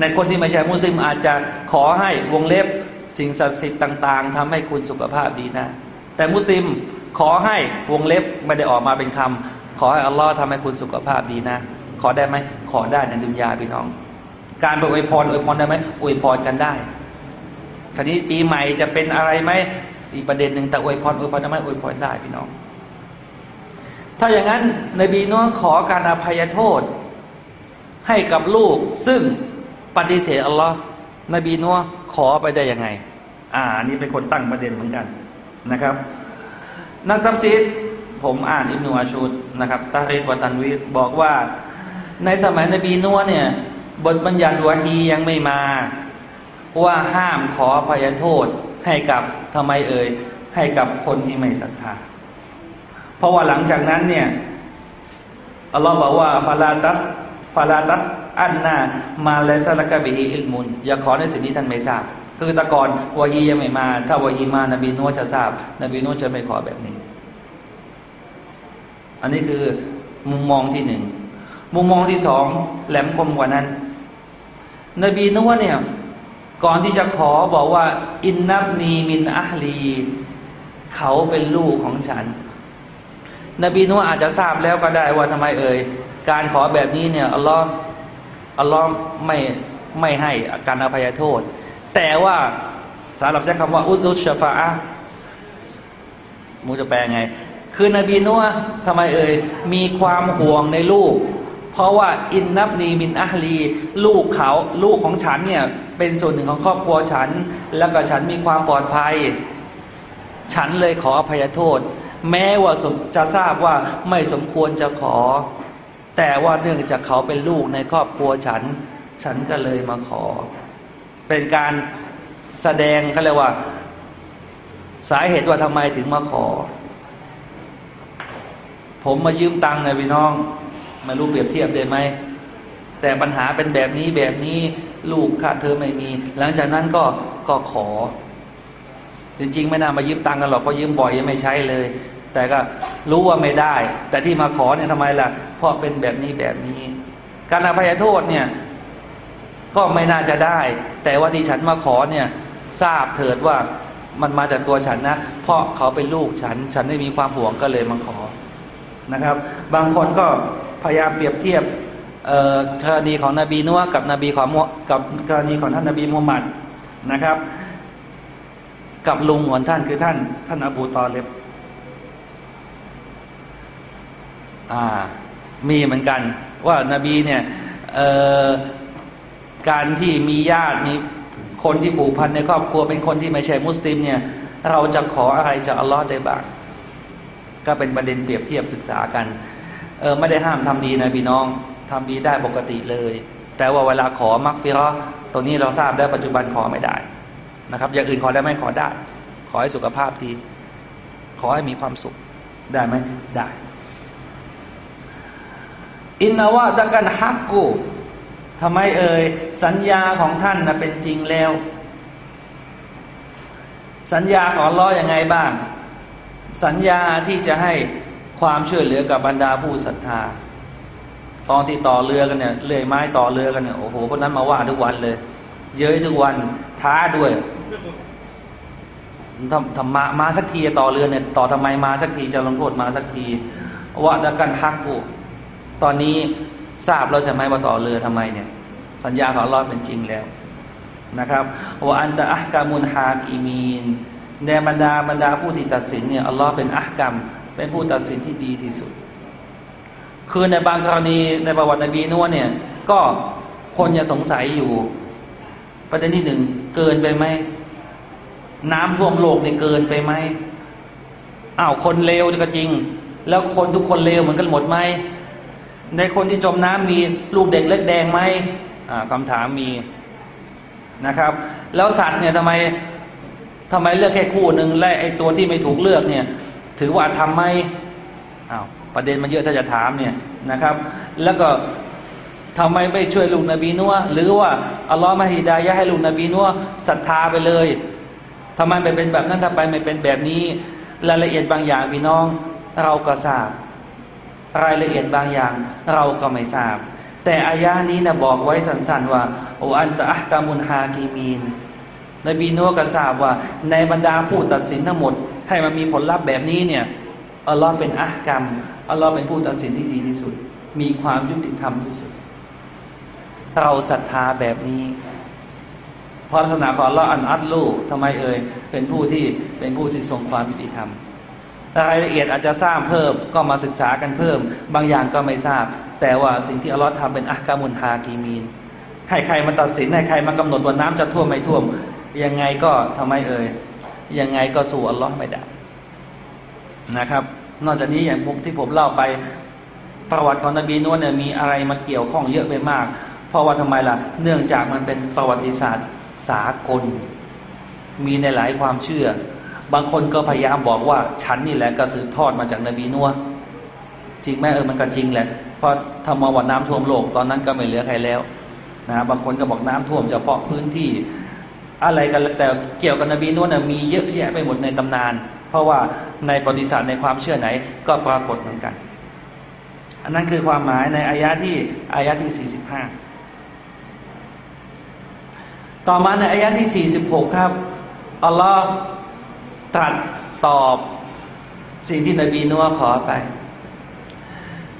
ในคนที่ไม่ใช่มุสลิมอาจจะขอให้วงเล็บสิ่งศักดิ์สิทธิ์ต่าง ๆทำให้คุณสุขภาพดีนะ แต่มุสลิมขอให้วงเล็บไม่ได้ออกมาเป็นคำขอให้อัลลอฮ์ทำให้คุณสุขภาพดีนะ ขอได้ไหมขอได้ในดุนยาพี่น้อง การไปอวยพรอวยพรได้ไหมอวยพรกันได้คราวนี้ปีใหม่จะเป็นอะไรไหมอีกประเด็นหนึ่งแต่อวยพรอวยพรได้ไหมอวยพรได้พี่น้อง ถ้าอย่างนั้นนบีนัวขอการอภัยโทษ ให้กับลูก ซึ่งปฏิเสธอัลลอฮ์นบีนัวขอไปได้ยังไง อ่านี่เป็นคนตั้งประเด็นเหมือนกันนะครับ นักตัมซีดผมอ่านอิบนุอาชูดนะครับตาริกวตันวิบอกว่า ในสมัยนบีนัวเนี่ย บทบัญญัติวะฮียังไม่มา ว่าห้ามขออภัยโทษให้กับทำไมเอ่ยให้กับคนที่ไม่ศรัทธา ราะว่าหลังจากนั้นเนี่ยอัลลอฮ์บอกว่าฟาลาตัสฟาลาตัสอันนามาเลสละกะบิฮิอิลมุนอย่าขอในสิ่งที่ท่านไม่ทราบ คือตะกอนวะฮียังไม่มา ถ้าวะฮีมานบีนัวจะทราบ นบีนัวจะไม่ขอแบบนี้ อันนี้คือมุมมองที่หนึ่งมุมมองที่สองแหลมคมกว่านั้น นบีนัวเนี่ยก่อนที่จะขอบอกว่า อินนับนีมินอัลีเขาเป็นลูกของฉัน นบีนัวอาจจะทราบแล้วก็ได้ว่าทำไมเอ่ยการขอแบบนี้เนี่ยอัลลอฮ์อัลลอฮ์ไม่ไม่ให้การอภัยโทษ แต่ว่าสารับใช้คำว่าอุตุชฟาอะมูจะแปลไง คือนบีนัวทำไมเอ่ยมีความห่วงในลูก เพราะว่าอินนับนีมินอัลี ลูกเขาลูกของฉันเนี่ย เป็นส่วนหนึ่งของครอบครัวฉัน แล้วก็ฉันมีความปลอดภัย ฉันเลยขออภัยโทษ แม้ว่าจะทราบว่าไม่สมควรจะขอ แต่ว่าเนื่องจากเขาเป็นลูกในครอบครัวฉัน ฉันก็เลยมาขอ เป็นการแสดงเขาเรียกว่า สาเหตุว่าทำไมถึงมาขอ ผมมายืมตังค์นะพี่น้องมารู้เปรียบเทียบได้ไหมแต่ปัญหาเป็นแบบนี้แบบนี้ลูกค่าเธอไม่มี หลังจากนั้นก็ก็ขอ จริงๆ ไม่น่ามายืมตังค์กันหรอกเพราะยืมบ่อยยังไม่ใช้เลย แต่ก็รู้ว่าไม่ได้ แต่ที่มาขอเนี่ยทำไมล่ะ เพราะเป็นแบบนี้แบบนี้ การอภัยโทษเนี่ย ก็ไม่น่าจะได้ แต่ว่าที่ฉันมาขอเนี่ย ทราบเถิดว่ามันมาจากตัวฉันนะ เพราะเขาเป็นลูกฉัน ฉันไม่มีความห่วงก็เลยมาขอนะครับ บางคนก็พยายามเปรียบเทียบกรณีของนบีนัวกับนบีของกับกรณีของท่านนบีมูฮัมมัดนะครับ กับลุงของท่านคือท่าน ท่านอบูตอเลบอ่า มีเหมือนกัน ว่านาบีเนี่ยการที่มีญาติมีคนที่ผูกพันในครอบครัวเป็นคนที่ไม่ใช่มุสลิมเนี่ย เราจะขออะไรจากอัลลอฮ์ได้บ้างก็เป็นประเด็นเปรียบเทียบศึกษากันเออไม่ได้ห้ามทำดีนะพี่น้องทำดีได้ปกติเลย แต่ว่าเวลาขอมักฟิรอตรงนี้เราทราบได้ปัจจุบันขอไม่ได้นะครับ อย่างอื่นขอได้ไหมขอได้ ขอให้สุขภาพดี ขอให้มีความสุขได้ไหมได้ อินนาวะดักันฮักกูทำไมเอ่ยสัญญาของท่านนะเป็นจริงแล้ว สัญญาของล้อยังไงบ้าง สัญญาที่จะให้ความช่วยเหลือกับบรรดาผู้ศรัทธา ตอนที่ต่อเรือกันเนี่ยเลื่อยไม้ต่อเรือกันเนี่ยโอ้โหพวกนั้นมาว่าทุกวันเลย เย้ยทุกวันท้าด้วยทำทำมามาสักทีต่อเรือเนี่ยต่อทำไมมาสักทีจะลงโทษมาสักทีว่าดักันฮักกู ตอนนี้ทราบเราใช่ไหมว่าต่อเรือทำไมเนี่ย สัญญาของเราเป็นจริงแล้วนะครับว่าอันตะอักามุนฮากีมีนในบรรดาบรรดาผู้ที่ตัดสินเนี่ยอัลลอฮ์เป็นอักกรรมเป็นผู้ตัดสินที่ดีที่สุด คือในบางกรณีในประวัตินบีนัวเนี่ย ก็คนยังสงสัยอยู่ ประเด็นที่หนึ่งเกินไปไหมน้ำท่วมโลกเนี่ยเกินไปไหมอ้าวคนเลวก็จริง แล้วคนทุกคนเลวเหมือนกันหมดไหม ในคนที่จมน้ำมีลูกเด็กเล็กแดงไหมคำถามมีนะครับ แล้วสัตว์เนี่ยทำไมทำไมเลือกแค่คู่หนึ่งและไอตัวที่ไม่ถูกเลือกเนี่ย ถือว่าทำไหมอ้าวประเด็นมันเยอะถ้าจะถามเนี่ยนะครับ แล้วก็ทำไมไม่ช่วยลูกนบีนัวหรือว่าอัลลอฮ์มาฮิดายะให้ลูกนบีนัวศรัทธาไปเลยทำไมไม่เป็นแบบนั้นทำไมไม่เป็นแบบนี้รายละเอียดบางอย่างพี่น้องเราก็ทราบ รายละเอียดบางอย่างเราก็ไม่ทราบ แต่อายานี้นะบอกไว้สั้นๆว่าโออันตะอักามุนฮากีมีนนบีนัวก็ทราบว่า ในบรรดาผู้ตัดสินทั้งหมด ให้มันมีผลลัพธ์แบบนี้เนี่ยอัลลอฮ์เป็นอักกรรมอัลลอฮ์เป็นผู้ตัดสินที่ดีที่สุด มีความยุติธรรมที่สุด เราศรัทธาแบบนี้พราะลักษณะของอัลลอฮ์อันอัลลูทำไมเอ่ยเป็นผู้ที่เป็นผู้ที่ทรงความยุติธรรม รายละเอียดอาจจะทราบเพิ่มก็มาศึกษากันเพิ่ม บางอย่างก็ไม่ทราบ แต่ว่าสิ่งที่อัลลอฮ์ทำเป็นอักามุนฮากีมีนให้ใครมาตัดสินให้ใครมากำหนดว่าน้ำจะท่วมไม่ท่วม ยังไงก็ทำไมเอ่ยยังไงก็สู่อัลลอฮ์ไม่ได้นะครับ นอกจากนี้อย่างผมที่ผมเล่าไปประวัติของนบีนวลเนี่ยมีอะไรมาเกี่ยวข้องเยอะไปมาก เพราะว่าทำไมล่ะ เนื่องจากมันเป็นประวัติศาสตร์สากล มีในหลายความเชื่อ บางคนก็พยายามบอกว่า ฉันนี่แหละก็สืบทอดมาจากนบีนัวจริงไหมเออมันก็จริงแหละเพราะถ้ามาว่าน้ำท่วมโลกตอนนั้นก็ไม่เหลือใครแล้วนะบางคนก็บอกน้ำท่วมเฉพาะพื้นที่ อะไรกันแต่เกี่ยวกับนบีนัวนะมีเยอะแยะไปหมดในตำนาน เพราะว่าในประวัติศาสตร์ในความเชื่อไหนก็ปรากฏเหมือนกัน อันนั้นคือความหมายในอายะที่อายะที่สี่สิบห้าต่อมาในอายะที่สี่สิบหกครับอัลลอฮ์ ตรัสตอบสิ่งที่นบีนัวขอไป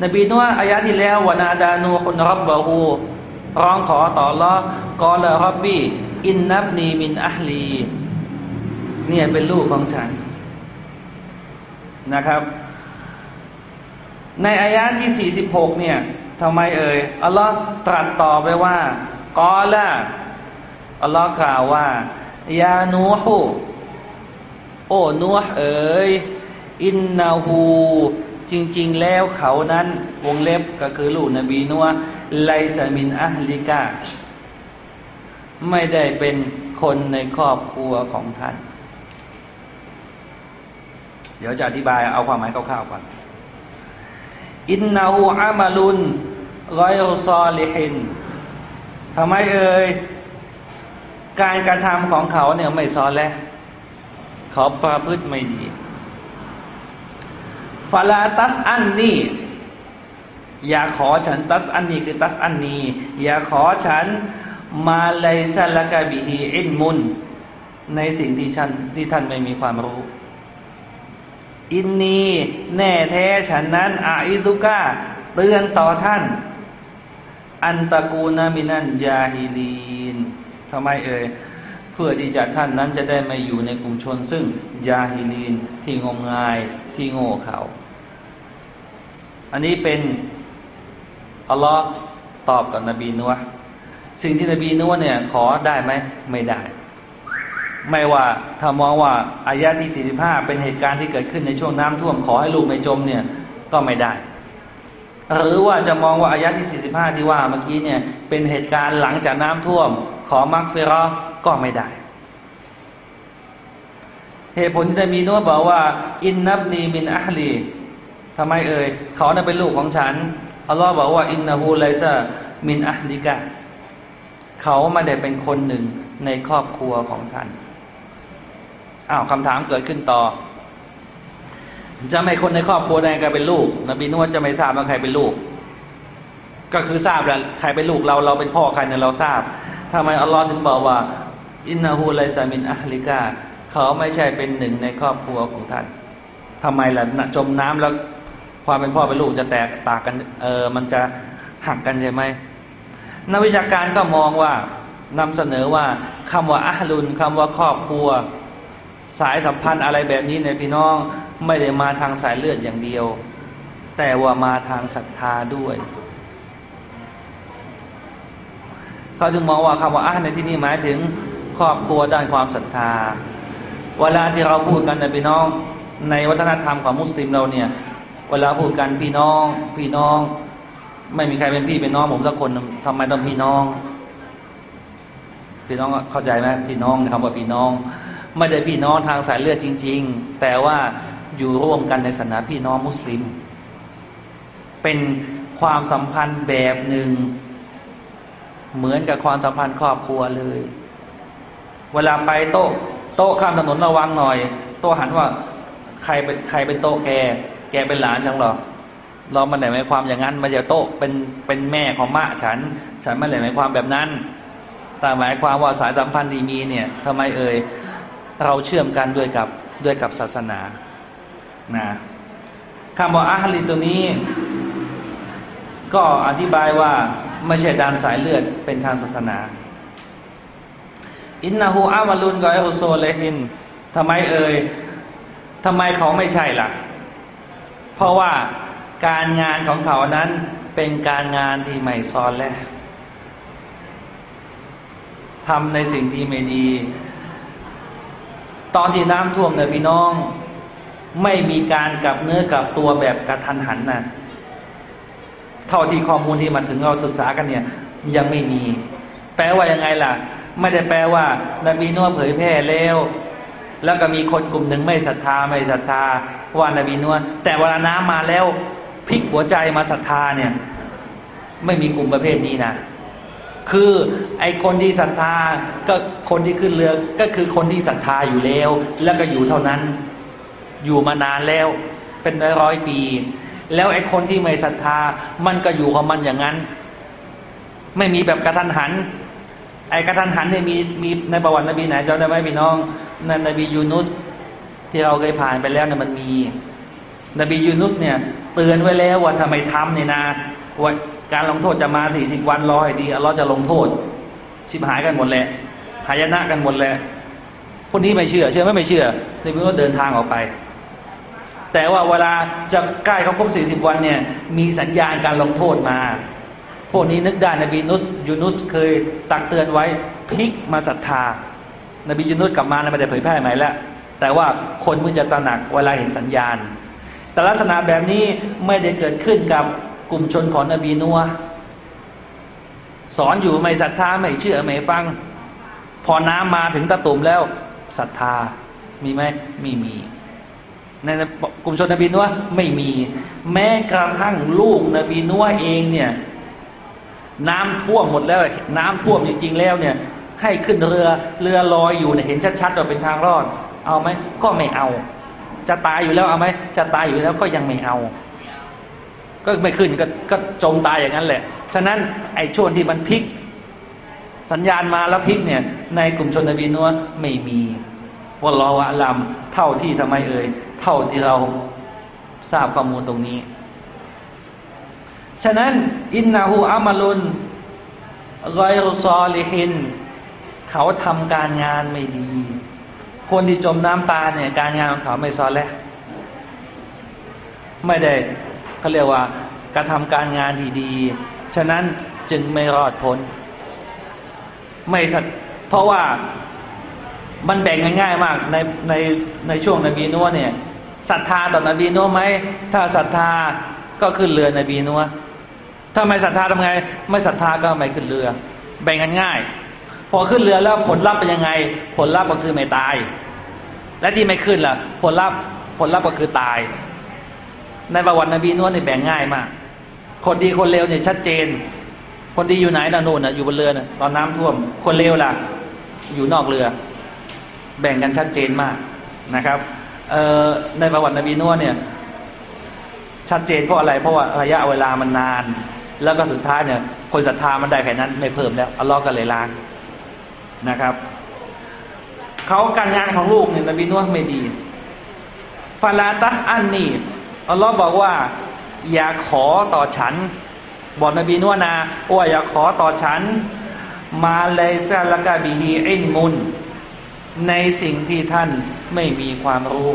นบีนัวอายะที่แล้ววนาดานูคนรับบาหูร้องขอต่อละกอลรับบีอินนับนีมินอัลลีเนี่ยเป็นลูกของฉันนะครับ ในอายะที่ 46 เนี่ยทำไมเอ่ยอัลลอฮ์ตรัสต่อไปว่ากอละอัลลอฮ์กล่าวว่ายานูฮู โอ้นัวเอ๋ยอินนาหูจริง ๆ แล้วเขานั้น วงเล็บก็คือลูกนบีนัวไลซามินอัลลิกาไม่ได้เป็นคนในครอบครัวของท่าน เดี๋ยวจะอธิบายเอาความหมายคร่าวๆก่อน อินนาหูอามาลุนร้อยซอลิฮินทำไมเอ่ยการกระทำของเขาเนี่ยไม่ซอแล้ว เขาประพฤติไม่ดีฟาลาตัสอันนี่อย่าขอฉันตัสอันนี้คือตัสอันนี้อย่าขอฉันมาเลยซาลกาบิฮีอินมุน ในสิ่งที่ฉันที่ท่านไม่มีความรู้ อินนีแน่แท้ฉันนั้นอาอิดุกาเตือนต่อท่าน อันตะกูนามินันจาฮิลีนทำไมเอ่ย เพื่อที่จะท่านนั้นจะได้ไม่อยู่ในกลุ่มชน ซึ่งยาฮิลีนที่งมงายที่โง่เขาอันนี้เป็นอัลลอฮ์ตอบกับนบีนัวสิ่งที่นบีนัวเนี่ยขอได้ไหมไม่ได้ ไม่ว่าถ้ามองว่าอายะที่ 45 เป็นเหตุการณ์ที่เกิดขึ้นในช่วงน้ำท่วม ขอให้ลูกไม่จมเนี่ยก็ไม่ได้ หรือว่าจะมองว่าอายะที่ 45 ที่ว่าเมื่อกี้เนี่ยเป็นเหตุการณ์หลังจากน้ำท่วม ขอมักเฟรอ ก็ไม่ได้ เหตุผลที่นบีนัวบอกว่า อินนับนีมินอัลีทำไมเอ่ยเขาน่ะเป็นลูกของฉันอัลลอฮ์บอกว่าอินนาฮูไลซามินอัลิกะเขาไม่ได้เป็นคนหนึ่งในครอบครัวของท่านอ้าวคำถามเกิดขึ้นต่อ จะไม่คนในครอบครัวใดก็เป็นลูก นบีนวดจะไม่ทราบว่าใครเป็นลูก ก็คือทราบแล้วใครเป็นลูกเราเราเป็นพ่อใครเนี่ยเราทราบทำไมอัลลอฮ์ถึงบอกว่า อินนาฮูไลซามินอัลิกะเขาไม่ใช่เป็นหนึ่งในครอบครัวของท่านทำไมล่ะจมน้ำแล้วความเป็นพ่อเป็นลูกจะแตกต่างกันเออมันจะหักกันใช่ไหมนักวิชาการก็มองว่านำเสนอว่าคำว่าอาลุนคำว่าครอบครัว สายสัมพันธ์อะไรแบบนี้ในพี่น้องไม่ได้มาทางสายเลือดอย่างเดียว แต่ว่ามาทางศรัทธาด้วยเขาจึงมองว่าคำว่าอาในที่นี้หมายถึง ครอบครัวด้านความศรัทธา เวลาที่เราพูดกันในพี่น้อง ในวัฒนธรรมของมุสลิมเราเนี่ย เวลาพูดกันพี่น้อง พี่น้อง ไม่มีใครเป็นพี่เป็นน้องผมสักคนทำไมต้องพี่น้อง พี่น้องเข้าใจไหมพี่น้องคำว่าพี่น้อง ไม่ได้พี่น้องทางสายเลือดจริง ๆ แต่ว่าอยู่ร่วมกันในศาสนาพี่น้องมุสลิม เป็นความสัมพันธ์แบบหนึ่งเหมือนกับความสัมพันธ์ครอบครัวเลย เวลาไปโต๊ะ โต๊ะข้ามถนนระวังหน่อย โต๊ะหันว่าใครเป็นใครเป็นโต๊ะแก แกเป็นหลานฉันหรอเรามันไหนหมายความอย่างนั้นมาจากโต๊ะเป็นเป็นแม่ของมะฉัน ฉันไม่ได้หมายความแบบนั้นแต่หมายความว่าสายสัมพันธ์ดีมีเนี่ยทำไมเอ่ยเราเชื่อมกันด้วยกับด้วยกับศาสนานะคำว่าอาลีตัวนี้ ก็อธิบายว่าไม่ใช่ดานสายเลือดเป็นทางศาสนา อินนาหูอาวาลุนกอยโอโซเลหินทำไมเอ่ยทำไมเขาไม่ใช่ล่ะ เพราะว่าการงานของเขานั้นเป็นการงานที่ไม่ซ้อนแล้วทำในสิ่งที่ไม่ดี ตอนที่น้ำท่วมเนี่ยพี่น้อง ไม่มีการกลับเนื้อกลับตัวแบบกระทันหันนะ่ะเท่าที่ข้อมูลที่มาถึงเราศึกษากันเนี่ย ยังไม่มี แปลว่ายังไงล่ะ ไม่ได้แปลว่า นบีนัวเผยแพร่แล้ว แล้วก็มีคนกลุ่มหนึ่งไม่ศรัทธาไม่ศรัทธาว่านบีนวแต่เวลาน้ำมาแล้วพลิกหัวใจมาศรัทธาเนี่ย ไม่มีกลุ่มประเภทนี้นะคือไอคนที่ศรัทธาก็คนที่ขึ้นเรือก็คือคนที่ศรัทธาอยู่แล้ว แล้วก็อยู่เท่านั้น อยู่มานานแล้ว เป็นร้อยร้อยปี แล้วไอคนที่ไม่ศรัทธา มันก็อยู่ของมันอย่างนั้น ไม่มีแบบกระทันหัน ไอ้กระทันหันเนี่ยมีมีในประวัตินบีไหนเจ้าได้ไหมพี่น้องนั่นนบียูนุสที่เราเคยผ่านไปแล้วเนี่ยมันมี นบียูนุสเนี่ย เตือนไว้แล้วว่าทำไมทำเนี่ยนะว่าการลงโทษจะมาสี่สิบวันรอให้ดีอัลลอฮ์จะลงโทษ ชิบหายกันหมดแหละหายนะกันหมดแหละพวกนี้ไม่เชื่อ เชื่อไม่ไม่เชื่อนบีก็เดินทางออกไป แต่ว่าเวลาจะใกล้เขาครบสี่สิบวันเนี่ย มีสัญญาณการลงโทษมา พวกนี้นึกได้นบีนุสยูนุสเคยตักเตือนไว้พลิกมาศรัทธา นบียูนุสกลับมาไม่ได้เผยแพร่ไหนแล้วแต่ว่าคนมึงจะตระหนักเวลาเห็นสัญญาณ แต่ลักษณะแบบนี้ไม่ได้เกิดขึ้นกับกลุ่มชนของนบีนัวสอนอยู่ไม่ศรัทธาไม่เชื่อไม่ฟัง พอน้ำมาถึงตะตุ่มแล้วศรัทธามีไหมไม่มีในกลุ่มชนนบีนัวไม่มี แม้กระทั่งลูกนบีนัวเองเนี่ย น้ำท่วมหมดแล้ว น้ำท่วมจริงๆแล้วเนี่ย ให้ขึ้นเรือเรือลอยอยู่เนี่ยเห็นชัดๆว่าเป็นทางรอด เอาไหมก็ไม่เอา จะตายอยู่แล้วเอาไหมจะตายอยู่แล้วก็ยังไม่เอา ก็ไม่ขึ้นก็ก็จมตายอย่างนั้นแหละ ฉะนั้นไอ้ช่วงที่มันพลิก สัญญาณมาแล้วพลิกเนี่ย ในกลุ่มชนนบีนัวไม่มีว่าเราอะลัมเท่าที่ทำไมเอ่ยเท่าที่เราทราบข้อมูลตรงนี้ ฉะนั้นอินนาหูอามาลุนรอยรุซอลิฮิน เขาทำการงานไม่ดี คนที่จมน้ำตาเนี่ย การงานของเขาไม่ซอแล้วไม่ได้เขาเรียกว่ากระทำการงานที่ดีฉะนั้นจึงไม่รอดพ้น ไม่สัตเพราะว่ามันแบ่งง่ายๆมากในในในช่วงนบีนัวเนี่ยศรัทธาต่อนบีนัวไหมถ้าศรัทธาก็ขึ้นเรือนบีนัว ถ้าไม่ศรัทธาทำไง ไม่ศรัทธาก็ไม่ขึ้นเรือ แบ่งกันง่าย พอขึ้นเรือแล้วผลลัพธ์เป็นยังไง ผลลัพธ์ก็คือไม่ตาย และที่ไม่ขึ้นล่ะ ผลลัพธ์ผลลัพธ์ก็คือตาย ในประวัตินบีนวเนี่ยแบ่งง่ายมาก คนดีคนเลวเนี่ยชัดเจน คนดีอยู่ไหนนะนู่นนะอยู่บนเรือนะตอนน้ำท่วม คนเลวล่ะ อยู่นอกเรือ แบ่งกันชัดเจนมากนะครับในประวัตินบีนัวเนี่ยชัดเจนเพราะอะไร เพราะว่าระยะเวลามันนาน แล้วก็สุดท้ายเนี่ย คนศรัทธามันได้แค่นั้นไม่เพิ่มแล้วอัลลอฮ์ก็เลยล้างนะครับเขาการงานของลูกเนี่ยนบีนัวไม่ดีฟาลาตัสอันนี่อัลลอฮ์บอกว่า อย่าขอต่อฉัน บอกนบีนัวนาว่าอย่าขอต่อฉัน มาเลยซาลกาบิฮีอินมุน ในสิ่งที่ท่านไม่มีความรู้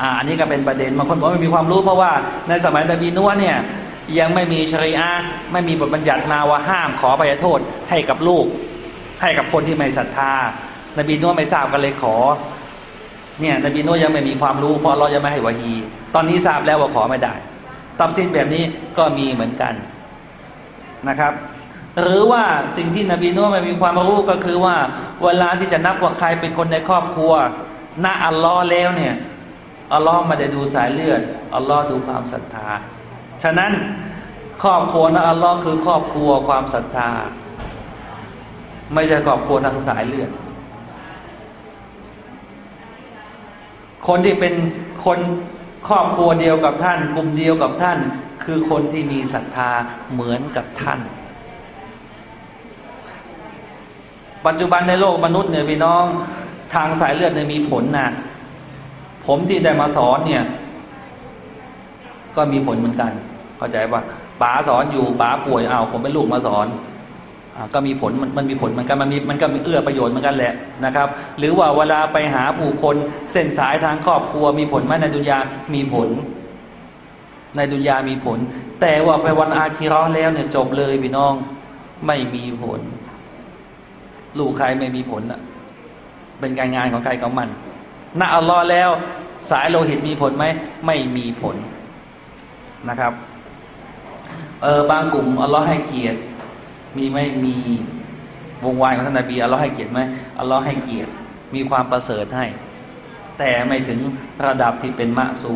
อ่าอันนี้ก็เป็นประเด็นบางคนบอกไม่มีความรู้เพราะว่าในสมัยนบีนัวเนี่ย ยังไม่มีชริอะไม่มีบทบัญญัติมาว่าห้ามขอไปโทษให้กับลูก ให้กับคนที่ไม่ศรัทธานบีนัวไม่ทราบกันเลยขอ เนี่ยนบีนัวยังไม่มีความรู้ เพราะเรายังไม่ให้วะฮี ตอนนี้ทราบแล้วว่าขอไม่ได้ตับสินแบบนี้ก็มีเหมือนกันนะครับ หรือว่าสิ่งที่นบีนุ่ไม่มีความรู้ก็คือว่า เวลาที่จะนับว่าใครเป็นคนในครอบครัวณอัลลอฮ์แล้วเนี่ยอัลลอฮ์มาได้ดูสายเลือดอัลลอฮ์ดูความศรัทธา ฉะนั้นครอบครัวนะอัลลอฮ์คือครอบครัวความศรัทธา ไม่ใช่ครอบครัวทางสายเลือดคนที่เป็นคนครอบครัวเดียวกับท่าน กลุ่มเดียวกับท่าน คือคนที่มีศรัทธาเหมือนกับท่าน ปัจจุบันในโลกมนุษย์เนี่ยพี่น้องทางสายเลือดเนี่ยมีผลนะผมที่ได้มาสอนเนี่ย ก็มีผลเหมือนกัน เข้าใจปะป๋าสอนอยู่ป๋าป่วยเอาผมเป็นลูกมาสอนก็มีผลมันมันมีผลเหมือนกันมันมีมันก็มีเอื้อประโยชน์เหมือนกันแหละนะครับ หรือว่าเวลาไปหาผู้คนเส้นสายทางครอบครัว มีผลไหมในดุนยามีผล ในดุนยามีผล แต่ว่าไปวันอาคีรอแล้วเนี่ยจบเลยพี่น้องไม่มีผล ลูกใครไม่มีผลอะเป็นการงานของใครของมันน่าอัลลอฮ์แล้ว สายโลหิตมีผลไหมไม่มีผล นะครับเออบางกลุ่มอัลลอฮ์ให้เกียรติ มีไหมมีวงวายของท่านนบีอัลลอฮ์ให้เกียรติไหมอัลลอฮ์ให้เกียรติมีความประเสริฐให้ แต่ไม่ถึงระดับที่เป็นมะซู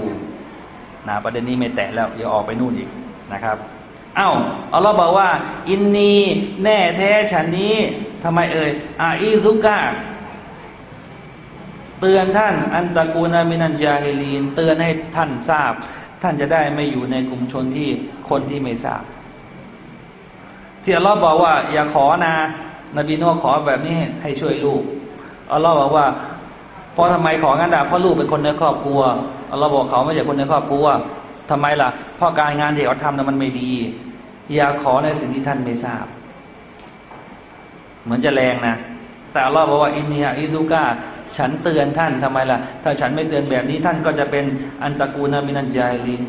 นะประเด็นนี้ไม่แตะแล้วอย่าออกไปนู่นอีกนะครับเอา้าอัลลอฮ์บอกว่า อินนีแน่แท้ฉันนี้ทำไมเอ่ยอาอีซุกาเตือนท่าน อันตะกูนามินันจาฮิลีน เตือนให้ท่านทราบ ท่านจะได้ไม่อยู่ในกลุ่มชนที่คนที่ไม่ทราบที่อัลลอฮ์บอกว่า อย่าขอนะนบีนัวขอแบบนี้ให้ช่วยลูกอัลลอฮ์บอกว่าเพราะทำไมของั้นด่าเพราะลูกเป็นคนในครอบครัวอัลลอฮ์บอกเขาไม่ใช่คนในครอบครัวทำไมล่ะ เพราะการงานที่เขาทำนั้นมันไม่ดี อย่าขอในสิ่งที่ท่านไม่ทราบ เหมือนจะแรงนะ แต่อัลลอฮ์บอกว่าอินเนียอิดุกา ฉันเตือนท่านทำไมล่ะ ถ้าฉันไม่เตือนแบบนี้ท่านก็จะเป็นอันตะกูนามินันจายลิน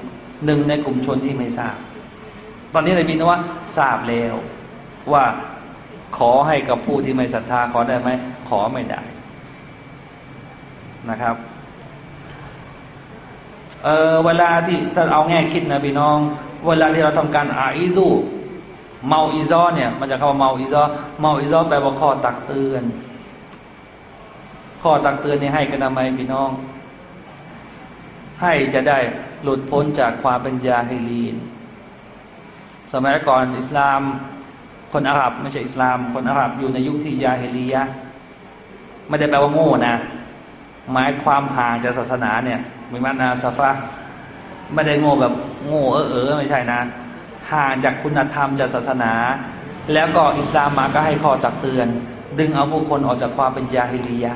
หนึ่งในกลุ่มชนที่ไม่ทราบ ตอนนี้ในบินว่าทราบแล้วว่าขอให้กับผู้ที่ไม่ศรัทธาขอได้ไหมขอไม่ได้นะครับเออเวลาที่ถ้าเอาแง่คิดนะพี่น้อง เวลาที่เราทำการอาอิซูเมาอิซอเนี่ย มันจะคำว่าเมาอิซอเมาอิซอแปลว่าข้อตักเตือน ข้อตักเตือนนี่ให้กันทำไมพี่น้อง ให้จะได้หลุดพ้นจากความเป็นยาฮิลีน สมัยก่อนอิสลาม คนอาหรับไม่ใช่อิสลาม คนอาหรับอยู่ในยุคที่ยาเฮลียะไม่ได้แปลว่าโง่นะ หมายความห่างจากศาสนาเนี่ยมิมานาซาฟะไม่ได้โง่แบบโง่เออเออไม่ใช่นะห่างจากคุณธรรมจากศาสนา แล้วก็อิสลามมาก็ให้ข้อตักเตือน ดึงเอาผู้คนออกจากความเป็นยาฮิลียะ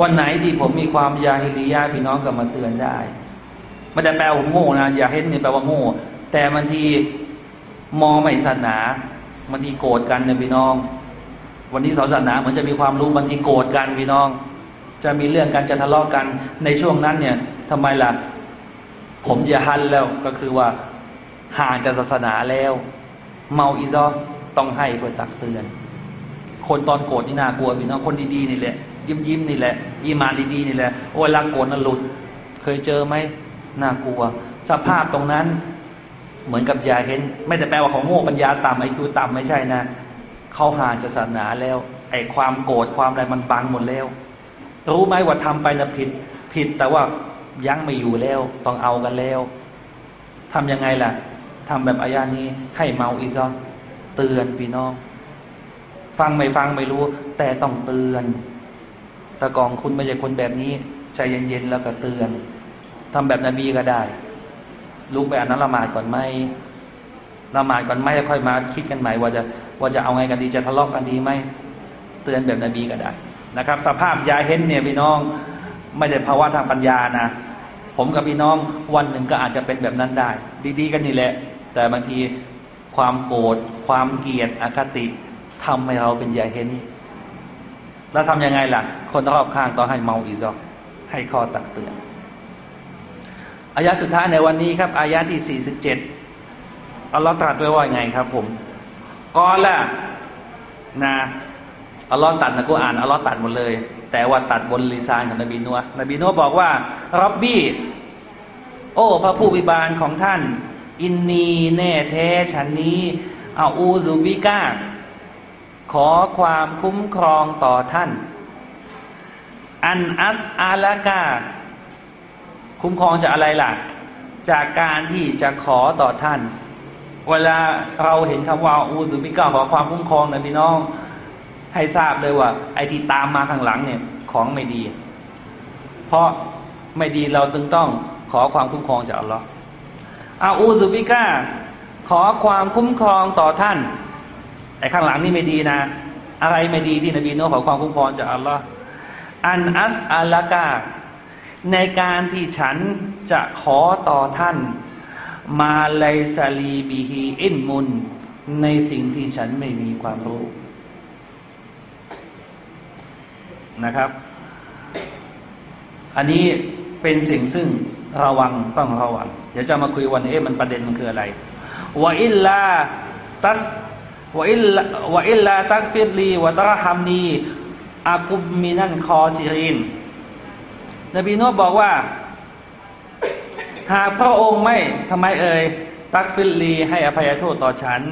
วันไหนที่ผมมีความยาฮิลียะพี่น้องก็มาเตือนได้ไม่ได้แปลว่าโง่นะยาเฮนนี่แปลว่าโง่ แต่บางทีมองไม่ศาสนาบางทีโกรธกันเนี่ยพี่น้อง วันนี้ศาสนาเหมือนจะมีความรู้บางทีโกรธกันพี่น้อง จะมีเรื่องกันจะทะเลาะกันในช่วงนั้นเนี่ยทำไมล่ะ ผมจะฮันแล้วก็คือว่าห่างจากศาสนาแล้ว เมาอีซอต้องให้เพื่อตักเตือน คนตอนโกรธนี่น่ากลัวพี่น้องคนดีๆนี่แหละ ยิ้มยิ้มนี่แหละอีมานดีๆนี่แหละโอ้ยรักโกรธนั่นหลุด เคยเจอไหมน่ากลัว สภาพตรงนั้น เหมือนกับยาเห็น ไม่แต่แปลว่าเขาโง่ปัญญาต่ำไอคิวต่ำไม่ใช่นะเขาห่างจากศาสนาแล้ว ไอความโกรธความอะไรมันบังหมดแล้ว รู้ไหมว่าทำไปนะผิดผิดแต่ว่ายังไม่อยู่แล้ว ต้องเอากันแล้วทำยังไงล่ะทำแบบอายานี้ให้เมาอีซอเตือนพี่น้อง ฟังไม่ฟังไม่รู้ แต่ต้องเตือน ตะกองคุณไม่ใช่คนแบบนี้ใจเย็นๆแล้วก็เตือนทำแบบนบีก็ได้ ลุกไปอ่านนั้นละหมาดก่อนไหมละหมาดก่อนไหมแล้วค่อยมาคิดกันใหม่ว่าจะว่าจะเอาไงกันดีจะทะเลาะกกันดีไหมเตือนแบบนบีก็ได้นะครับ สภาพยาเห็นเนี่ยพี่น้องไม่ได้ภาวะทางปัญญานะ ผมกับพี่น้องวันหนึ่งก็อาจจะเป็นแบบนั้นได้ ดีๆ กันนี่แหละ แต่บางทีความโกรธความเกลียดอคติทำให้เราเป็นยาเห็น แล้วทำยังไงล่ะ คนรอบข้างต้องให้เมาอีซอกให้ข้อตักเตือนอายะสุดท้ายในวันนี้ครับ อายะที่สี่สิบเจ็ดอัลลอฮ์ตรัสไว้ว่าไงครับ ผมกอละนะอัลลอฮ์ตัดนะกูอ่านอัลลอฮ์ตัดหมดเลย แต่ว่าตัดบนลิซานของนบีนัวนบีนัวบอกว่ารับบี้โอ้ พระผู้บิบาลของท่าน อินนีแน่แท้ฉันนี้อาอูซุบิก้า ขอความคุ้มครองต่อท่าน อันอัสอาลากา คุ้มครองจากอะไรล่ะ จากการที่จะขอต่อท่าน เวลาเราเห็นคำว่าอูดุบิก้าขอความคุ้มครองนะพี่น้อง ให้ทราบเลยว่า ไอ้ที่ตามมาข้างหลังเนี่ยของไม่ดี เพราะไม่ดีเราจึงต้องขอความคุ้มครองจากอัลลอฮ์อาอูดุบิก้าขอความคุ้มครองต่อท่าน ไอ้ข้างหลังนี่ไม่ดีนะ อะไรไม่ดีที่นบีโนขอความคุ้มครองจากอัลลอฮ์อันอัสอัลลากาในการที่ฉันจะขอต่อท่าน มาไลซาลีบีฮีอินมุน ในสิ่งที่ฉันไม่มีความรู้นะครับ อันนี้เป็นสิ่งซึ่งระวังต้องระวัง เดี๋ยวจะมาคุยวันนี้มันประเด็นมันคืออะไรวะอิลลาตัส วอิลลาวอิลลาตักฟิรลีวะตะฮัมนีอากุบมินันคอซิรินนบีนุบอกว่า หากพระองค์ไม่ทำไมเอ่ยตักฟิลลีให้อภัยโทษต่อฉัน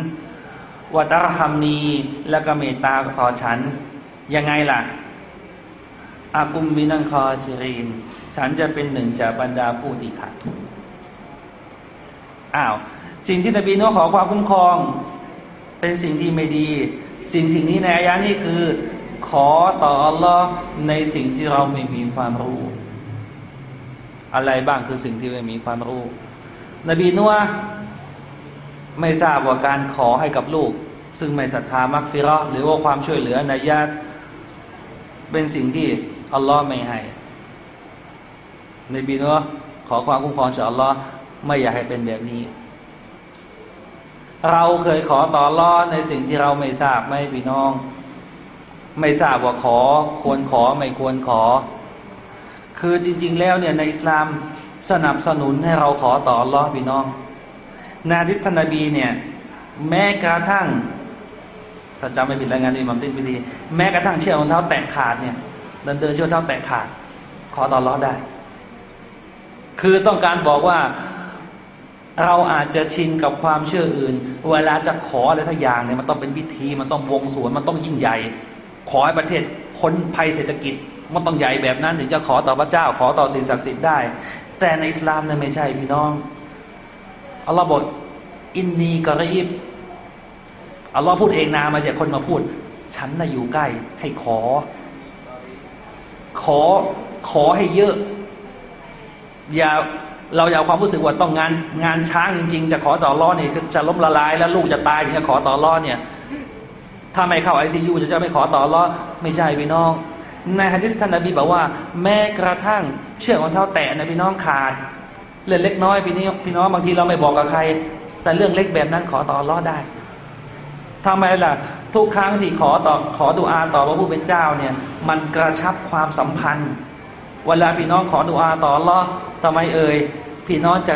วัตรหามนีและก็เมตตาต่อฉัน ยังไงล่ะอากุมบินังคอซิรีนฉันจะเป็นหนึ่งจากบรรดาผู้ที่ขาดทุนอ้าว สิ่งที่นบีนุขอความคุ้มครอง เป็นสิ่งที่ไม่ดี สิ่งสิ่งนี้ในอายะนี้คือ ขอต่ออัลลอฮ์ในสิ่งที่เราไม่มีความรู้ อะไรบ้างคือสิ่งที่ไม่มีความรู้ นบีนัวไม่ทราบว่าการขอให้กับลูก ซึ่งไม่ศรัทธามักฟิรอหรือว่าความช่วยเหลือในญาติเป็นสิ่งที่อัลลอฮ์ไม่ให้นบีนัวขอความคุ้มครองจากอัลลอฮ์ไม่อยากให้เป็นแบบนี้ เราเคยขอต่อรอดในสิ่งที่เราไม่ทราบไม่พี่น้อง ไม่ทราบว่าขอ ควรขอไม่ควรขอ คือจริง ๆ แล้วเนี่ยในอิสลามสนับสนุนให้เราขอต่ออัลลอฮ์พี่น้อง นาดิสทนบีเนี่ย แม้กระทั่งถ้าจำไม่ผิดรายงานอิหมัมตินพิธีแม้กระทั่งเชือกรองเท้าแตะขาดเนี่ยเดินเดินเชือกเท้าแตะขาด ขอต่ออัลลอฮ์ได้ คือต้องการบอกว่า เราอาจจะชินกับความเชื่ออื่น เวลาจะขออะไรสักอย่างเนี่ยมันต้องเป็นพิธี มันต้องวงสวนมันต้องยิ่งใหญ่ ขอให้ประเทศพ้นภัยเศรษฐกิจ มันต้องใหญ่แบบนั้นถึงจะขอต่อพระเจ้า ขอต่อสิ่งศักดิ์สิทธิ์ได้ แต่ในอิสลามเนี่ยไม่ใช่พี่น้องอัลลอฮ์บอกอินนีกรีบอัลลอฮ์พูดเองนามาจากคนมาพูด ฉันน่ะอยู่ใกล้ ให้ขอ ขอขอให้เยอะ อย่า เราอย่าความรู้สึกว่าต้องงานงานช้างจริง ๆ จะขอต่อรอดนี่จะล้มละลายแล้วลูกจะตายถึงจะขอต่อรอดเนี่ย ถ้าไม่เข้าไอซียูจะจะไม่ขอต่อรอดไม่ใช่พี่น้องในฮะดิษท่านนบีบอกว่า แม้กระทั่งเชือกของเท้าแตะนะพี่น้องขาดเรื่องเล็กน้อยพี่นี้พี่น้องบางทีเราไม่บอกกับใคร แต่เรื่องเล็กแบบนั้นขอต่อรอดได้ทำไมล่ะ ทุกครั้งที่ขอต่อขอดุอาต่อพระผู้เป็นเจ้าเนี่ย มันกระชับความสัมพันธ์ เวลาพี่น้องขอดุอาต่อรอดทำไมเอ่ยพี่น้องจะ